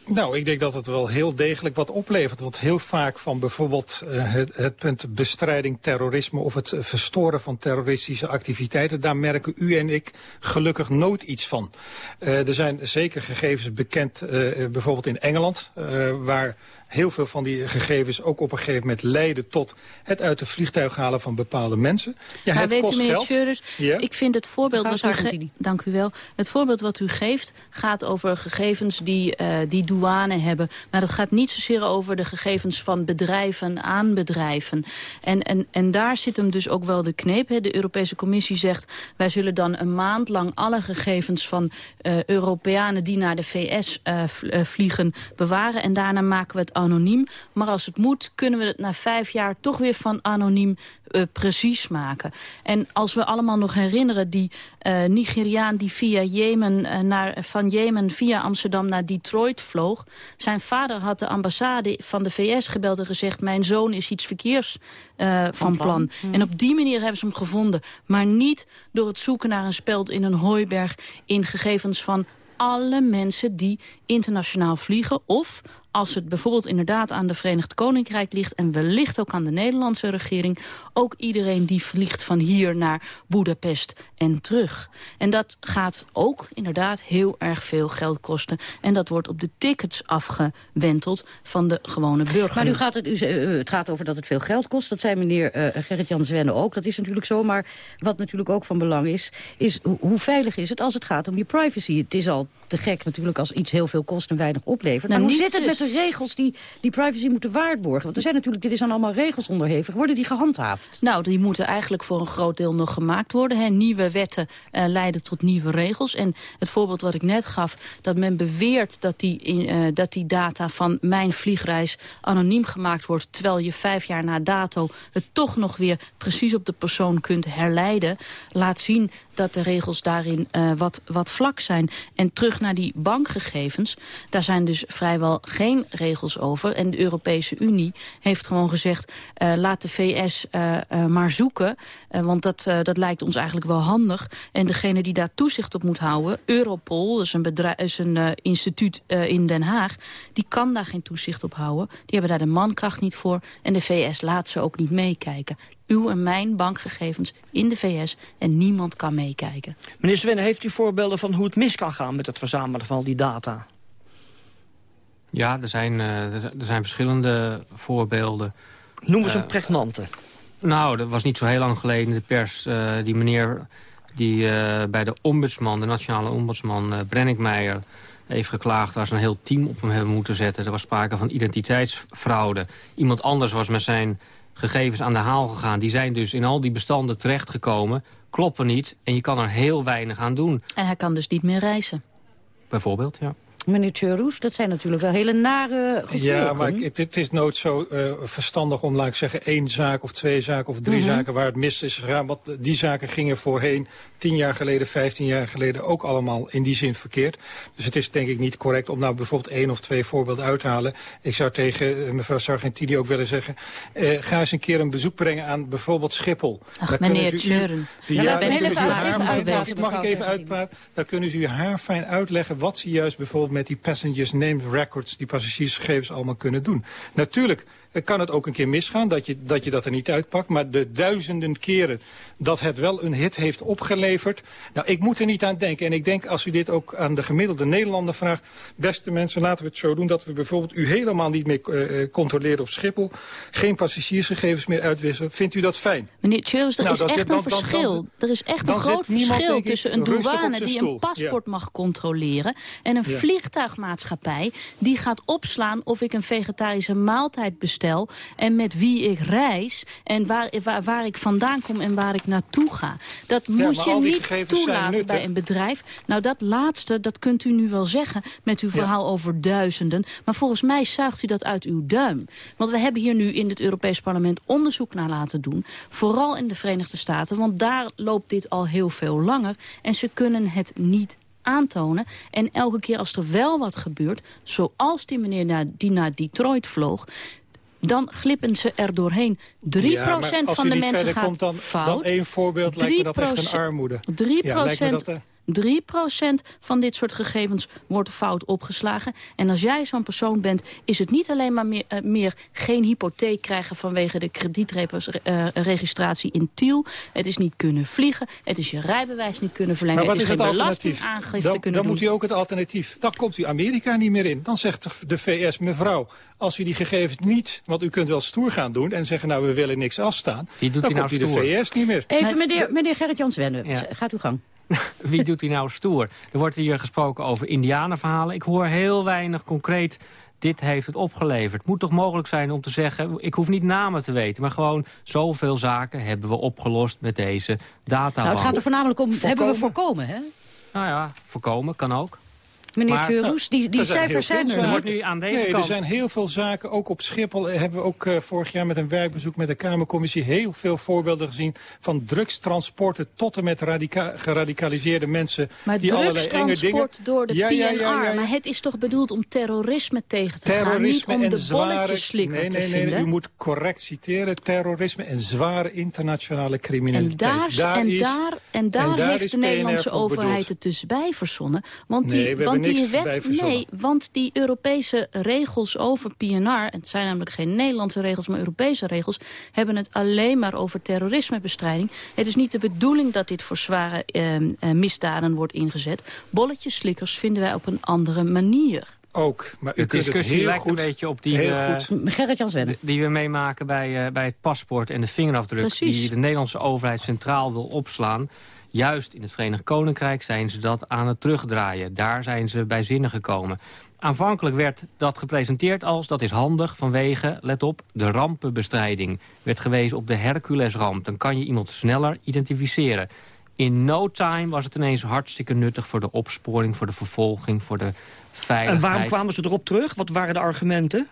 Nou, ik denk dat het wel heel degelijk wat oplevert. Want heel vaak van bijvoorbeeld eh, het, het punt bestrijding terrorisme... of het verstoren van terroristische activiteiten... daar merken u en ik gelukkig nooit iets van. Eh, er zijn zeker gegevens bekend, eh, bijvoorbeeld in Engeland... waar heel veel van die gegevens ook op een gegeven moment leiden... tot het uit de vliegtuig halen van bepaalde mensen. Ja, maar het weet kost u, meneer. Tjurus, ik vind het voorbeeld wat u, dank u wel. Het voorbeeld wat u geeft gaat over gegevens die, eh, die douane hebben. Maar het gaat niet zozeer over de gegevens van bedrijven aan bedrijven. En, en, en daar zit hem dus ook wel de kneep. Hè. De Europese Commissie zegt, wij zullen dan een maand lang alle gegevens van eh, Europeanen die naar de VS eh, vliegen bewaren. En daarna maken we het anoniem. Maar als het moet, kunnen we het na vijf jaar toch weer van anoniem eh, precies maken. En als we allemaal nog herinneren, die eh, Nigeriaan die via Jemen, eh, naar, van Jemen via Amsterdam naar Detroit vloog. Zijn vader had de ambassade van de VS gebeld en gezegd... mijn zoon is iets verkeers eh, van, plan. plan. En op die manier hebben ze hem gevonden. Maar niet door het zoeken naar een speld in een hooiberg... in gegevens van alle mensen die internationaal vliegen... of als het bijvoorbeeld inderdaad aan de Verenigd Koninkrijk ligt... en wellicht ook aan de Nederlandse regering... ook iedereen die vliegt van hier naar Budapest en terug. En dat gaat ook inderdaad heel erg veel geld kosten. En dat wordt op de tickets afgewenteld van de gewone burger. Maar nu gaat het, zei, eh, het gaat over dat het veel geld kost. Dat zei meneer eh, Gerrit-Jan Zwenne ook. Dat is natuurlijk zo. Maar wat natuurlijk ook van belang is... is ho- hoe veilig is het als het gaat om je privacy? Het is al te gek natuurlijk als iets heel veel kost en weinig oplevert. Nou, maar hoe zit het dus. met de regels die die privacy moeten waarborgen? Want er zijn natuurlijk, dit is aan allemaal regels onderhevig. Worden die gehandhaafd? Nou, die moeten eigenlijk voor een groot deel nog gemaakt worden. Hè. Nieuwe wetten eh, leiden tot nieuwe regels. En het voorbeeld wat ik net gaf, dat men beweert dat die, in, eh, dat die data van mijn vliegreis anoniem gemaakt wordt, terwijl je vijf jaar na dato het toch nog weer precies op de persoon kunt herleiden, laat zien dat de regels daarin eh, wat, wat vlak zijn. En terug naar die bankgegevens, daar zijn dus vrijwel geen regels over. En de Europese Unie heeft gewoon gezegd, eh, laat de VS eh, eh, maar zoeken. want dat, dat lijkt ons eigenlijk wel handig. En degene die daar toezicht op moet houden, Europol, dat is een, is een instituut in Den Haag... die kan daar geen toezicht op houden. Die hebben daar de mankracht niet voor. En de VS laat ze ook niet meekijken. Uw en mijn bankgegevens in de VS en niemand kan meekijken. Meneer Zwenne, heeft u voorbeelden van hoe het mis kan gaan... met het verzamelen van al die data? Ja, er zijn, eh, er zijn- er verschillende voorbeelden. Noem eens Eh, een pregnante. Nou, dat was niet zo heel lang geleden in de pers. eh, die meneer die eh, bij de ombudsman, de nationale ombudsman uh, Brenninkmeijer... heeft geklaagd waar ze een heel team op hem hebben moeten zetten. Er was sprake van identiteitsfraude. Iemand anders was met zijn gegevens aan de haal gegaan. Die zijn dus in al die bestanden terechtgekomen. Kloppen niet en je kan er heel weinig aan doen. En hij kan dus niet meer reizen. Bijvoorbeeld, ja. Meneer Tjeuroes, dat zijn natuurlijk wel hele nare gevolgen. Ja, maar ik- het, het is nooit zo eh, verstandig om, laat ik zeggen, één zaak of twee zaken of drie Mhm. zaken waar het mis is gegaan. Want die zaken gingen voorheen, tien jaar geleden, vijftien jaar geleden, ook allemaal in die zin verkeerd. Dus het is denk ik niet correct om nou bijvoorbeeld één of twee voorbeelden uit te halen. Ik zou tegen eh, mevrouw Sargentini ook willen zeggen, eh, ga eens een keer een bezoek brengen aan bijvoorbeeld Schiphol. Ach, Daar meneer u-. Ja, daar ben even Mag ik even uitpraten? Dan kunnen ze u haar fijn uitleggen wat ze juist bijvoorbeeld met die passengers named records, die passagiersgegevens allemaal kunnen doen. Natuurlijk kan het ook een keer misgaan dat je, dat je dat er niet uitpakt, maar de duizenden keren dat het wel een hit heeft opgeleverd. Nou, ik moet er niet aan denken. En ik denk als u dit ook aan de gemiddelde Nederlander vraagt, beste mensen, laten we het zo doen dat we bijvoorbeeld u helemaal niet meer eh, eh, controleren op Schiphol, geen passagiersgegevens meer uitwisselen. Vindt u dat fijn? Meneer Tjeuls, er Nou, is echt zit- dan- een dan- dan verschil. er is echt een groot verschil ik, tussen een douane die stoel. een paspoort Ja. mag controleren... en een Ja. vliegtuigmaatschappij die gaat opslaan of ik een vegetarische maaltijd bestel... en met wie ik reis en waar, waar, waar ik vandaan kom en waar ik naartoe ga. Dat moet je niet toelaten bij een bedrijf. Nou, dat laatste, dat kunt u nu wel zeggen met uw verhaal over duizenden. Maar volgens mij zuigt u dat uit uw duim. Want we hebben hier nu in het Europees Parlement onderzoek naar laten doen. Vooral in de Verenigde Staten, want daar loopt dit al heel veel langer. En ze kunnen het niet aantonen. En elke keer als er wel wat gebeurt, zoals die meneer naar, die naar Detroit vloog... dan glippen ze er doorheen. 3% Ja, van de mensen gaat komt dan, fout. dan één voorbeeld lijkt me dat echt 3%. een armoede. 3 Ja, lijkt me dat, 3 van dit soort gegevens wordt fout opgeslagen. En als jij zo'n persoon bent, is het niet alleen maar meer, eh, meer geen hypotheek krijgen vanwege de kredietregistratie in Tiel. Het is niet kunnen vliegen. Het is je rijbewijs niet kunnen verlengen. Maar wat het is is, het geen alternatief? belastingaangifte Dan, kunnen dan moet u ook het alternatief. Dan komt u Amerika niet meer in. Dan zegt de- VS, mevrouw, als u die gegevens niet... want u kunt wel stoer gaan doen en zeggen, nou, we willen niks afstaan. Wie doet dan nou komt u de? VS niet meer. Even meneer, meneer Gerrit-Jan Zwenne, Ja. gaat uw gang. Wie doet hij nou stoer? Er wordt hier gesproken over indianenverhalen. Ik hoor heel weinig concreet... Dit heeft het opgeleverd. Het moet toch mogelijk zijn om te zeggen... ik hoef niet namen te weten, maar gewoon zoveel zaken hebben we opgelost met deze databank. Nou, het gaat er voornamelijk om, hebben we voorkomen, hè? Nou ja, voorkomen kan ook. Meneer Tjurus, die, die zijn cijfers zijn er niet. nee, er zijn heel veel zaken. Ook op Schiphol hebben we ook eh, vorig jaar met een werkbezoek met de Kamercommissie heel veel voorbeelden gezien van drugstransporten tot en met radica- geradicaliseerde mensen Maar die allerlei enge dingen. drugstransport door de Ja, PNR. ja, ja, ja, ja. Maar het is toch bedoeld om terrorisme tegen te gaan? Niet Terrorisme om en de zware... bolletjeslikker nee, te nee, nee, vinden? u moet correct citeren. Terrorisme en zware internationale En criminaliteit. daar, en is- daar, en daar, en daar heeft de Nederlandse overheid bedoeld. het dus bij verzonnen. Want Nee, die, we hebben want die wet, nee, want die Europese regels over PNR, het zijn namelijk geen Nederlandse regels, maar Europese regels, hebben het alleen maar over terrorismebestrijding. Het is niet de bedoeling dat dit voor zware eh, eh, misdaden wordt ingezet. Bolletjeslikkers vinden wij op een andere manier. Ook, maar u De kunt het discussie heel lijkt goed, een beetje op die, heel goed. Gerrit-Jan Zwenne. die we meemaken bij, eh, bij het paspoort en de vingerafdruk... Precies. die de Nederlandse overheid centraal wil opslaan. Juist in het Verenigd Koninkrijk zijn ze dat aan het terugdraaien. Daar zijn ze bij zinnen gekomen. Aanvankelijk werd dat gepresenteerd als, dat is handig vanwege, let op, de rampenbestrijding. Werd gewezen op de Hercules-ramp. Dan kan je iemand sneller identificeren. In no time was het ineens hartstikke nuttig voor de opsporing, voor de vervolging, voor de veiligheid. En waarom kwamen ze erop terug? Wat waren de argumenten?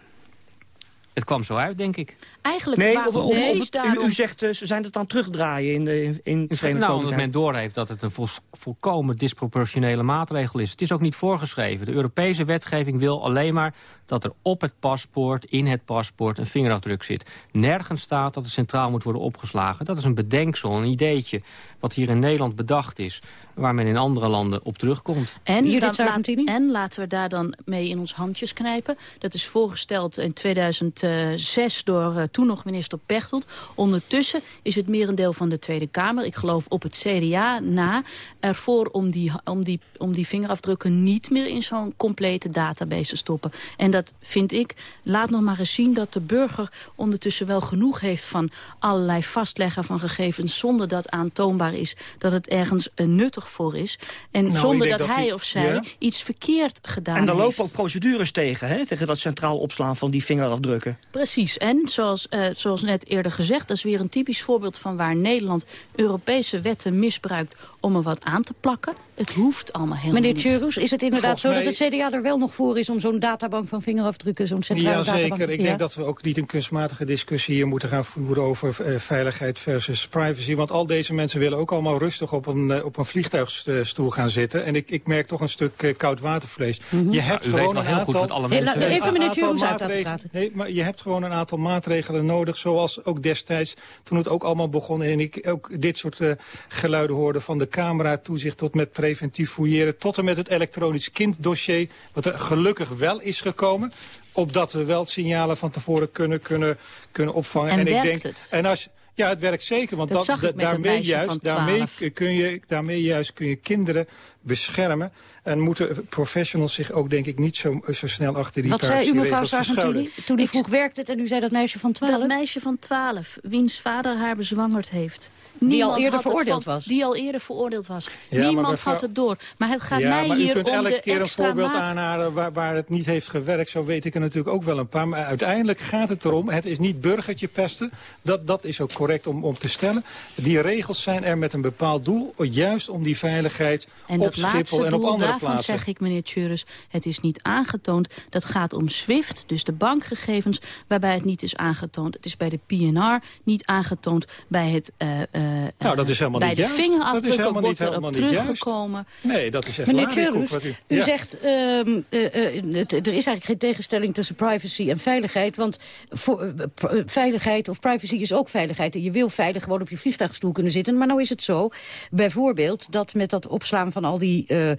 Het kwam zo uit, denk ik. Eigenlijk Nee, waarom of- of- precies u, daarom. u zegt eh, ze zijn het aan het terugdraaien in, de, in, in het Verenigd Nou, omdat men doorheeft dat het een vol- volkomen disproportionele maatregel is. Het is ook niet voorgeschreven. De Europese wetgeving wil alleen maar dat er op het paspoort, in het paspoort, een vingerafdruk zit. Nergens staat dat het centraal moet worden opgeslagen. Dat is een bedenksel, een ideetje, wat hier in Nederland bedacht is. Waar men in andere landen op terugkomt. En, Judith dan- en laten we daar dan mee in ons handjes knijpen. Dat is voorgesteld in 2006 door eh, toen nog minister Pechtold. Ondertussen is het merendeel van de Tweede Kamer, ik geloof op het CDA na... ervoor om die, om die, om die vingerafdrukken niet meer in zo'n complete database te stoppen. En dat vind ik, laat nog maar eens zien dat de burger ondertussen wel genoeg heeft... van allerlei vastleggen van gegevens zonder dat aantoonbaar is... dat het ergens nuttig voor is. En Nou, zonder dat, dat hij die- of zij ja. iets verkeerd gedaan En daar heeft. lopen ook procedures tegen, hè? tegen dat centraal opslaan van die vingerafdrukken. Precies. En zoals, eh, zoals net eerder gezegd, dat is weer een typisch voorbeeld van waar Nederland Europese wetten misbruikt om er wat aan te plakken. Het hoeft allemaal helemaal Meneer niet. Tjurus, is het inderdaad Volgens zo dat het CDA er wel nog voor is... om zo'n databank van vingerafdrukken, zo'n centrale Ja, databank... zeker. Ik Ja. denk dat we ook niet een kunstmatige discussie hier moeten gaan voeren over eh, veiligheid versus privacy. Want al deze mensen willen ook allemaal rustig op een, eh, op een vliegtuigstoel gaan zitten. En ik, ik merk toch een stuk eh, koud watervlees. Je hebt u weet gewoon een heel aantal... goed wat alle Hey, mensen weten. even meneer Tjurus uit praten. Nee, maar je hebt gewoon een aantal maatregelen nodig. Zoals ook destijds, toen het ook allemaal begon... en ik ook dit soort geluiden hoorde van de camera toezicht... tot met preventief fouilleren, tot en met het elektronisch kinddossier... wat er gelukkig wel is gekomen opdat we wel signalen van tevoren kunnen, kunnen, kunnen opvangen. En ik werkt denk, het? En als, ja, het werkt zeker. Want Dat daarmee, juist, daarmee, 12. kun je, daarmee juist kun je kinderen beschermen. En moeten professionals zich ook, denk ik, niet zo, zo snel achter die Wat zei u, mevrouw. Sargentini? Toen u vroeg werkt het en u zei dat meisje van 12? Dat meisje van 12, wiens vader haar bezwangerd heeft. Al Niemand eerder veroordeeld van- was. Die al eerder veroordeeld was. Ja, Niemand mevrouw- had het door. Maar het gaat ja, mij maar u hier kunt om elke de keer een extra voorbeeld maat- aanhalen waar, waar het niet heeft gewerkt. Zo weet ik er natuurlijk ook wel een paar. Maar uiteindelijk gaat het erom, het is niet burgertje pesten. Dat, dat is ook correct om, om te stellen. Die regels zijn er met een bepaald doel. Juist om die veiligheid En op Schiphol en op doel andere daarvan plaatsen. zeg ik, meneer Tjurus, het is niet aangetoond. Dat gaat om SWIFT, dus de bankgegevens, waarbij het niet is aangetoond. Het is bij de PNR niet aangetoond. Bij het eh, eh, Nou, dat is helemaal bij niet de juist. vingerafdrukken Dat is helemaal wordt niet- erop teruggekomen. Nee, dat is echt Meneer wat u... u Ja. zegt, ehm, eh, eh, er is eigenlijk geen tegenstelling tussen privacy en veiligheid. Want voor, eh, eh, veiligheid of privacy is ook veiligheid. En je wil veilig gewoon op je vliegtuigstoel kunnen zitten. Maar nou is het zo, bijvoorbeeld, dat met dat opslaan van al die eh,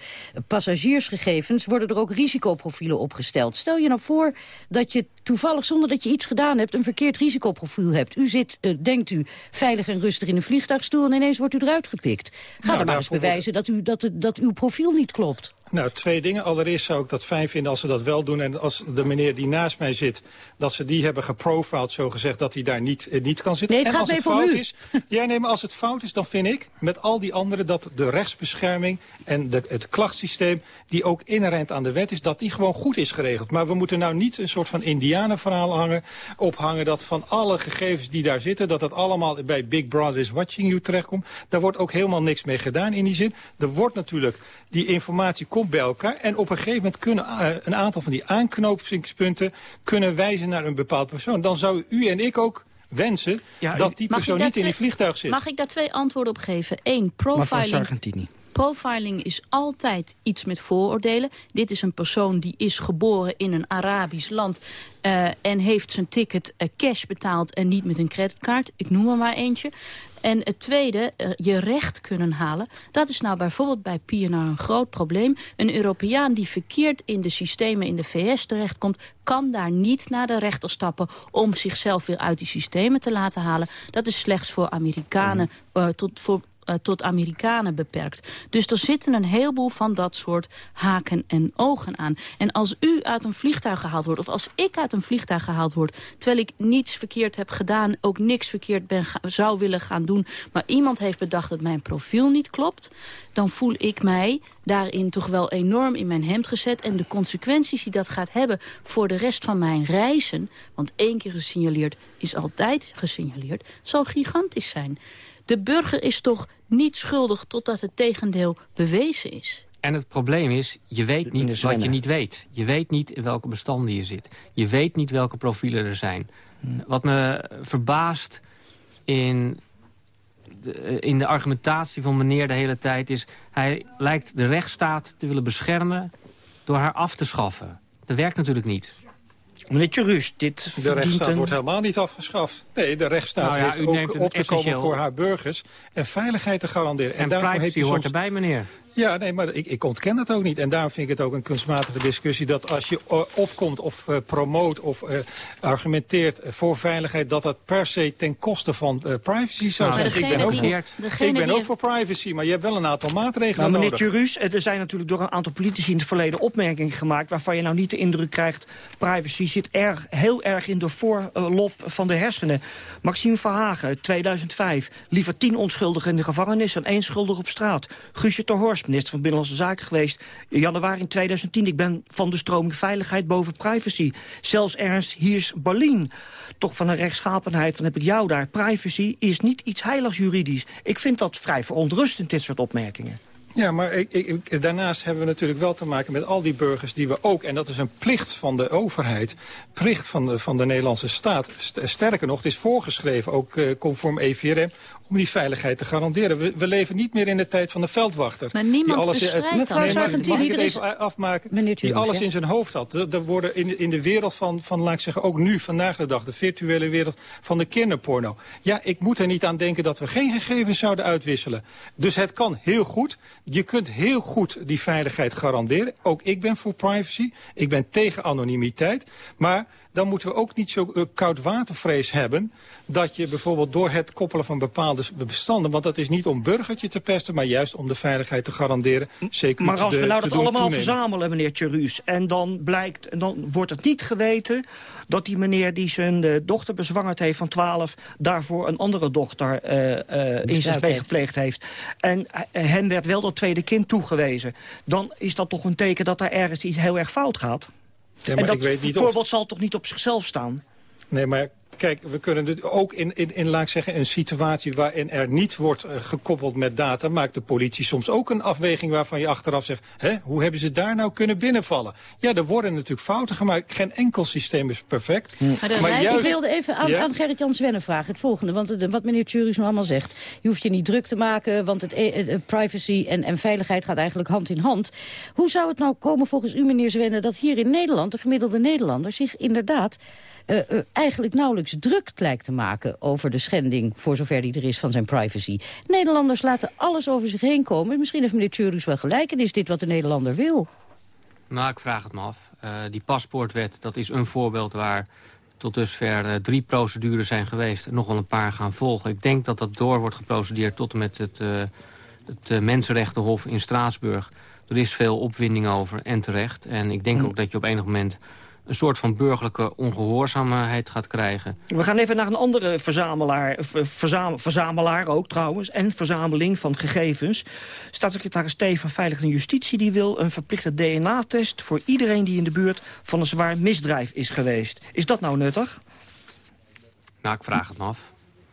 passagiersgegevens... worden er ook risicoprofielen opgesteld. Stel je nou voor dat je toevallig, zonder dat je iets gedaan hebt... een verkeerd risicoprofiel hebt. U zit, eh, denkt u, veilig en rustig in een vliegtuigstoel... en ineens wordt u eruit gepikt. Ga Nou, er maar eens bewijzen dat, u, dat, dat uw profiel niet klopt. Nou, twee dingen. Allereerst zou ik dat fijn vinden als ze dat wel doen. En als de meneer die naast mij zit, dat ze die hebben geprofiled, zo gezegd, dat hij daar niet, eh, niet kan zitten. Nee, het en gaat als het fout u. is. Ja, nee, maar als het fout is, dan vind ik, met al die anderen, dat de rechtsbescherming en de, het klachtsysteem, die ook inherent aan de wet is, dat die gewoon goed is geregeld. Maar we moeten nou niet een soort van indianenverhaal hangen, ophangen, dat van alle gegevens die daar zitten, dat dat allemaal bij Big Brother is watching you terechtkomt. Daar wordt ook helemaal niks mee gedaan in die zin. Er wordt natuurlijk, die informatie komt bij elkaar. En op een gegeven moment kunnen eh, een aantal van die aanknopingspunten... kunnen wijzen naar een bepaald persoon. Dan zou u en ik ook wensen dat die persoon niet in die vliegtuig zit. Mag ik daar twee antwoorden op geven? Eén, profiling. Profiling is altijd iets met vooroordelen. Dit is een persoon die is geboren in een Arabisch land... eh, en heeft zijn ticket eh, cash betaald en niet met een creditcard. Ik noem er maar eentje. En het tweede, eh, je recht kunnen halen. Dat is nou bijvoorbeeld bij PNR een groot probleem. Een Europeaan die verkeerd in de systemen in de VS terechtkomt... kan daar niet naar de rechter stappen om zichzelf weer uit die systemen te laten halen. Dat is slechts voor Amerikanen, eh, tot, voor eh, tot Amerikanen beperkt. Dus er zitten een heleboel van dat soort haken en ogen aan. En als u uit een vliegtuig gehaald wordt, of als ik uit een vliegtuig gehaald word... terwijl ik niets verkeerd heb gedaan, ook niks verkeerd ben, zou willen gaan doen... maar iemand heeft bedacht dat mijn profiel niet klopt... dan voel ik mij daarin toch wel enorm in mijn hemd gezet. En de consequenties die dat gaat hebben voor de rest van mijn reizen... want één keer gesignaleerd is altijd gesignaleerd... zal gigantisch zijn. De burger is toch niet schuldig totdat het tegendeel bewezen is. En het probleem is, je weet niet wat je niet weet. Je weet niet in welke bestanden je zit. Je weet niet welke profielen er zijn. Wat me verbaast in de, in de argumentatie van meneer de hele tijd is... hij lijkt de rechtsstaat te willen beschermen door haar af te schaffen. Dat werkt natuurlijk niet. Meneer Tjurus, dit De rechtsstaat een... wordt helemaal niet afgeschaft. Nee, de rechtsstaat Nou ja, heeft u ook op te komen voor haar burgers en veiligheid te garanderen. En, daarvoor privacy je hoort soms... erbij, meneer. Ja, nee, maar ik, ik ontken dat ook niet. En daarom vind ik het ook een kunstmatige discussie... dat als je eh, opkomt of eh, promoot of eh, argumenteert voor veiligheid... dat dat per se ten koste van eh, privacy zou Nou, zijn. Ik ben ook, voor, ik ben ook voor privacy, maar je hebt wel een aantal maatregelen Nou, meneer nodig. Tjurus, er zijn natuurlijk door een aantal politici in het verleden opmerkingen gemaakt... waarvan je nou niet de indruk krijgt... privacy zit erg, heel erg in de voorlop van de hersenen. Maxime Verhagen, 2005. Liever tien onschuldigen in de gevangenis dan één schuldig op straat. Guusje ter Horst, minister van Binnenlandse Zaken geweest. In januari in 2010. Ik ben van de stroming veiligheid boven privacy. Zelfs Ernst Hiers Berlin. Toch van een rechtschapenheid, dan heb ik jou daar. Privacy is niet iets heiligs juridisch. Ik vind dat vrij verontrustend, dit soort opmerkingen. Ja, maar ik, ik, daarnaast hebben we natuurlijk wel te maken met al die burgers die we ook... en dat is een plicht van de overheid, plicht van de, van de Nederlandse staat. St- Sterker nog, het is voorgeschreven, ook eh, conform EVRM... om die veiligheid te garanderen. We, we leven niet meer in de tijd van de veldwachter. Maar niemand die alles, bestrijdt nee, maar Sargentini, Mag ik het is- even afmaken? Meneer Die alles in zijn hoofd had. Er worden in, in de wereld van, van, laat ik zeggen, ook nu, vandaag de dag... de virtuele wereld van de kinderporno. Ja, ik moet er niet aan denken dat we geen gegevens zouden uitwisselen. Dus het kan heel goed. Je kunt heel goed die veiligheid garanderen. Ook ik ben voor privacy. Ik ben tegen anonimiteit. Maar dan moeten we ook niet zo uh, koudwatervrees hebben... dat je bijvoorbeeld door het koppelen van bepaalde bestanden... want dat is niet om burgertje te pesten... maar juist om de veiligheid te garanderen. Zeker Maar als we nou dat allemaal toenemen. verzamelen, meneer Tjurus... en dan blijkt, en dan wordt het niet geweten... dat die meneer die zijn eh, dochter bezwangerd heeft van 12... daarvoor een andere dochter eh eh incest heeft. gepleegd heeft. En eh, hem werd wel dat tweede kind toegewezen. Dan is dat toch een teken dat daar ergens iets heel erg fout gaat? Ja, en maar dat ik weet niet of- voorbeeld zal toch niet op zichzelf staan? Nee, maar kijk, we kunnen het ook in, in, in laat ik zeggen, een situatie waarin er niet wordt eh, gekoppeld met data, maakt de politie soms ook een afweging waarvan je achteraf zegt, hè, hoe hebben ze daar nou kunnen binnenvallen? Ja, er worden natuurlijk fouten gemaakt. Geen enkel systeem is perfect. Maar, juist- Ik wilde even aan, Ja? aan Gerrit-Jan Zwenne vragen, het volgende. Want de- wat meneer Tjurus nou allemaal zegt. Je hoeft je niet druk te maken, want het, eh, eh, privacy en, en veiligheid gaat eigenlijk hand in hand. Hoe zou het nou komen volgens u, meneer Zwenne, dat hier in Nederland... de gemiddelde Nederlander zich inderdaad eh, eigenlijk nauwelijks druk lijkt te maken... over de schending, voor zover die er is, van zijn privacy. Nederlanders laten alles over zich heen komen. Misschien heeft meneer Tjurus wel gelijk en is dit wat de Nederlander wil. Nou, ik vraag het me af. Eh, die paspoortwet, dat is een voorbeeld waar tot dusver eh, drie procedures zijn geweest. En nog wel een paar gaan volgen. Ik denk dat dat door wordt geprocedeerd tot en met het, eh, het Mensenrechtenhof in Straatsburg. Er is veel opwinding over en terecht. En ik denk ook dat je op enig moment een soort van burgerlijke ongehoorzaamheid gaat krijgen. We gaan even naar een andere verzamelaar, verzam- verzamelaar ook trouwens... en verzameling van gegevens. Staatssecretaris Steven van Veiligheid en Justitie... die wil een verplichte DNA-test voor iedereen die in de buurt... van een zwaar misdrijf is geweest. Is dat nou nuttig? Nou, ik vraag het me af.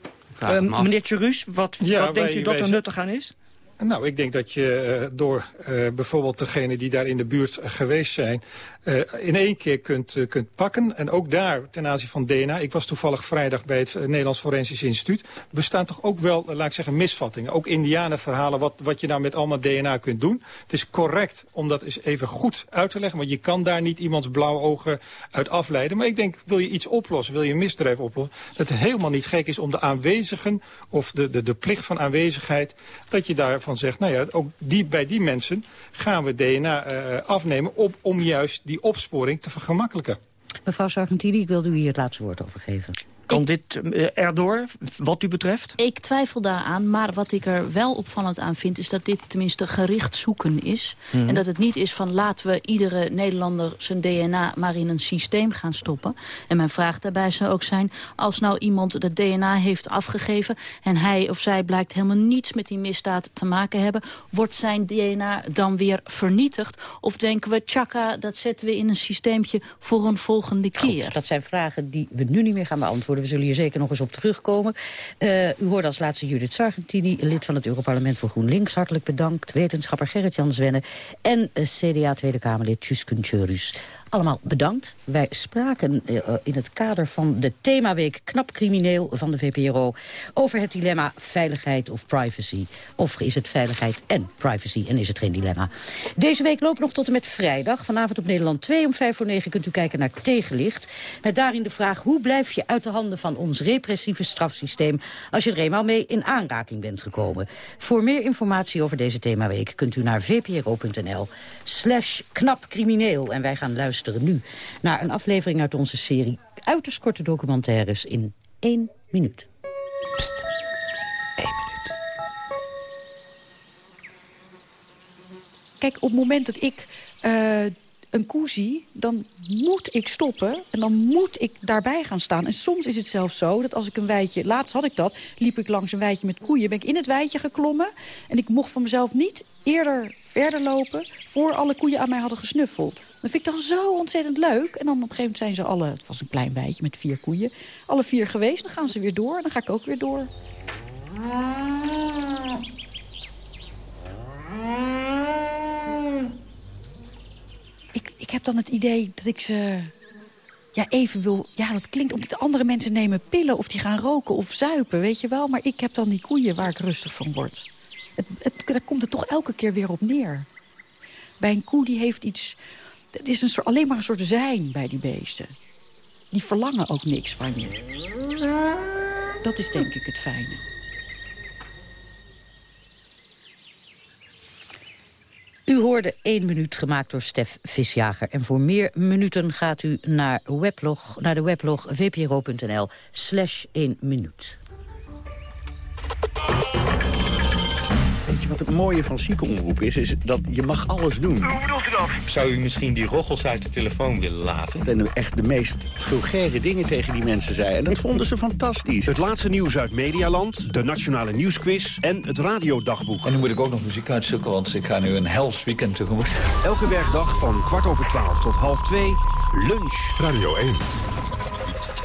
Ik vraag Eh, het me af. meneer Tjurus, wat, Ja, wat denkt u dat wij er nuttig aan is? Nou, ik denk dat je eh, door eh, bijvoorbeeld degene die daar in de buurt eh, geweest zijn... eh, in één keer kunt, eh, kunt pakken. En ook daar, ten aanzien van DNA... ik was toevallig vrijdag bij het eh, Nederlands Forensisch Instituut... er bestaan toch ook wel, laat ik zeggen, misvattingen. Ook indianenverhalen, wat, wat je nou met allemaal DNA kunt doen. Het is correct om dat eens even goed uit te leggen... want je kan daar niet iemands blauwe ogen uit afleiden. Maar ik denk, wil je iets oplossen, wil je een misdrijf oplossen... dat het helemaal niet gek is om de aanwezigen... of de, de, de plicht van aanwezigheid, dat je daarvan zegt... nou ja, ook die, bij die mensen gaan we DNA afnemen... Op, om juist die opsporing te vergemakkelijken. Mevrouw Sargentini, ik wilde u hier het laatste woord over geven. Kan dit eh, erdoor, wat u betreft? Ik twijfel daaraan, maar wat ik er wel opvallend aan vind... is dat dit tenminste gericht zoeken is. Mhm. En dat het niet is van laten we iedere Nederlander zijn DNA maar in een systeem gaan stoppen. En mijn vraag daarbij zou ook zijn... als nou iemand het DNA heeft afgegeven... en hij of zij blijkt helemaal niets met die misdaad te maken hebben... wordt zijn DNA dan weer vernietigd? Of denken we, tjaka, dat zetten we in een systeempje voor een volgende keer? Goed, dat zijn vragen die we nu niet meer gaan beantwoorden. We zullen hier zeker nog eens op terugkomen. Eh, u hoorde als laatste Judith Sargentini, lid van het Europarlement voor GroenLinks. Hartelijk bedankt. Wetenschapper Gerrit-Jan Zwenne en eh, CDA Tweede Kamerlid Tjusken Tjurus. Allemaal bedankt. Wij spraken eh, in het kader van de themaweek Knap Crimineel van de VPRO... over het dilemma veiligheid of privacy. Of is het veiligheid en privacy en is het geen dilemma? Deze week loopt nog tot en met vrijdag. Vanavond op Nederland 2 om 5 voor 9 kunt u kijken naar Tegenlicht. Met daarin de vraag hoe blijf je uit de handen van ons repressieve strafsysteem... als je er eenmaal mee in aanraking bent gekomen. Voor meer informatie over deze themaweek kunt u naar vpro.nl slash knapcrimineel. En wij gaan luisteren nu naar een aflevering uit onze serie... uiterst korte documentaires in één minuut. Kijk, op het moment dat ik eh, een koe zie, dan moet ik stoppen. En dan moet ik daarbij gaan staan. En soms is het zelfs zo dat als ik een weidje... Laatst had ik dat, liep ik langs een weidje met koeien. Ben ik in het weidje geklommen. En ik mocht van mezelf niet eerder verder lopen... voor alle koeien aan mij hadden gesnuffeld. Dat vind ik dan zo ontzettend leuk. En dan op een gegeven moment zijn ze alle... Het was een klein weidje met vier koeien. Alle vier geweest, dan gaan ze weer door. En dan ga ik ook weer door. Ik, heb dan het idee dat ik ze ja, even wil... Ja, dat klinkt omdat de andere mensen nemen pillen of die gaan roken of zuipen, weet je wel. Maar ik heb dan die koeien waar ik rustig van word. Het, het, daar komt het toch elke keer weer op neer. Bij een koe die heeft iets... Het is een soort, alleen maar een soort zijn bij die beesten. Die verlangen ook niks van je. Dat is denk ik het fijne. U hoorde één minuut gemaakt door Stef Visjager. En voor meer minuten gaat u naar, weblog, naar de weblog vpro.nl slash 1 minuut. Wat het mooie van ziekenomroep is? Is dat je mag alles doen. Hoe bedoelt u dat? Zou u misschien die roggels uit de telefoon willen laten? En echt de meest vulgaire dingen tegen die mensen zei. En dat vonden ze fantastisch. Het laatste nieuws uit Medialand, de Nationale Nieuwsquiz en het Radiodagboek. En nu moet ik ook nog muziek uitzoeken, want ik ga nu een hels weekend tegemoet. Elke werkdag van kwart over twaalf tot half twee, lunch. Radio 1.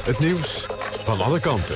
Het nieuws van alle kanten.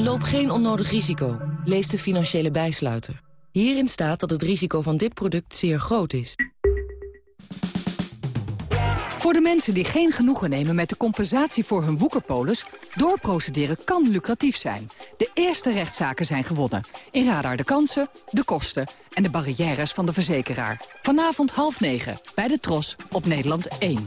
Loop geen onnodig risico. Lees de financiële bijsluiter. Hierin staat dat het risico van dit product zeer groot is. Voor de mensen die geen genoegen nemen met de compensatie voor hun woekerpolis... doorprocederen kan lucratief zijn. De eerste rechtszaken zijn gewonnen. In Radar de kansen, de kosten en de barrières van de verzekeraar. Vanavond half negen bij de Tros op Nederland 1.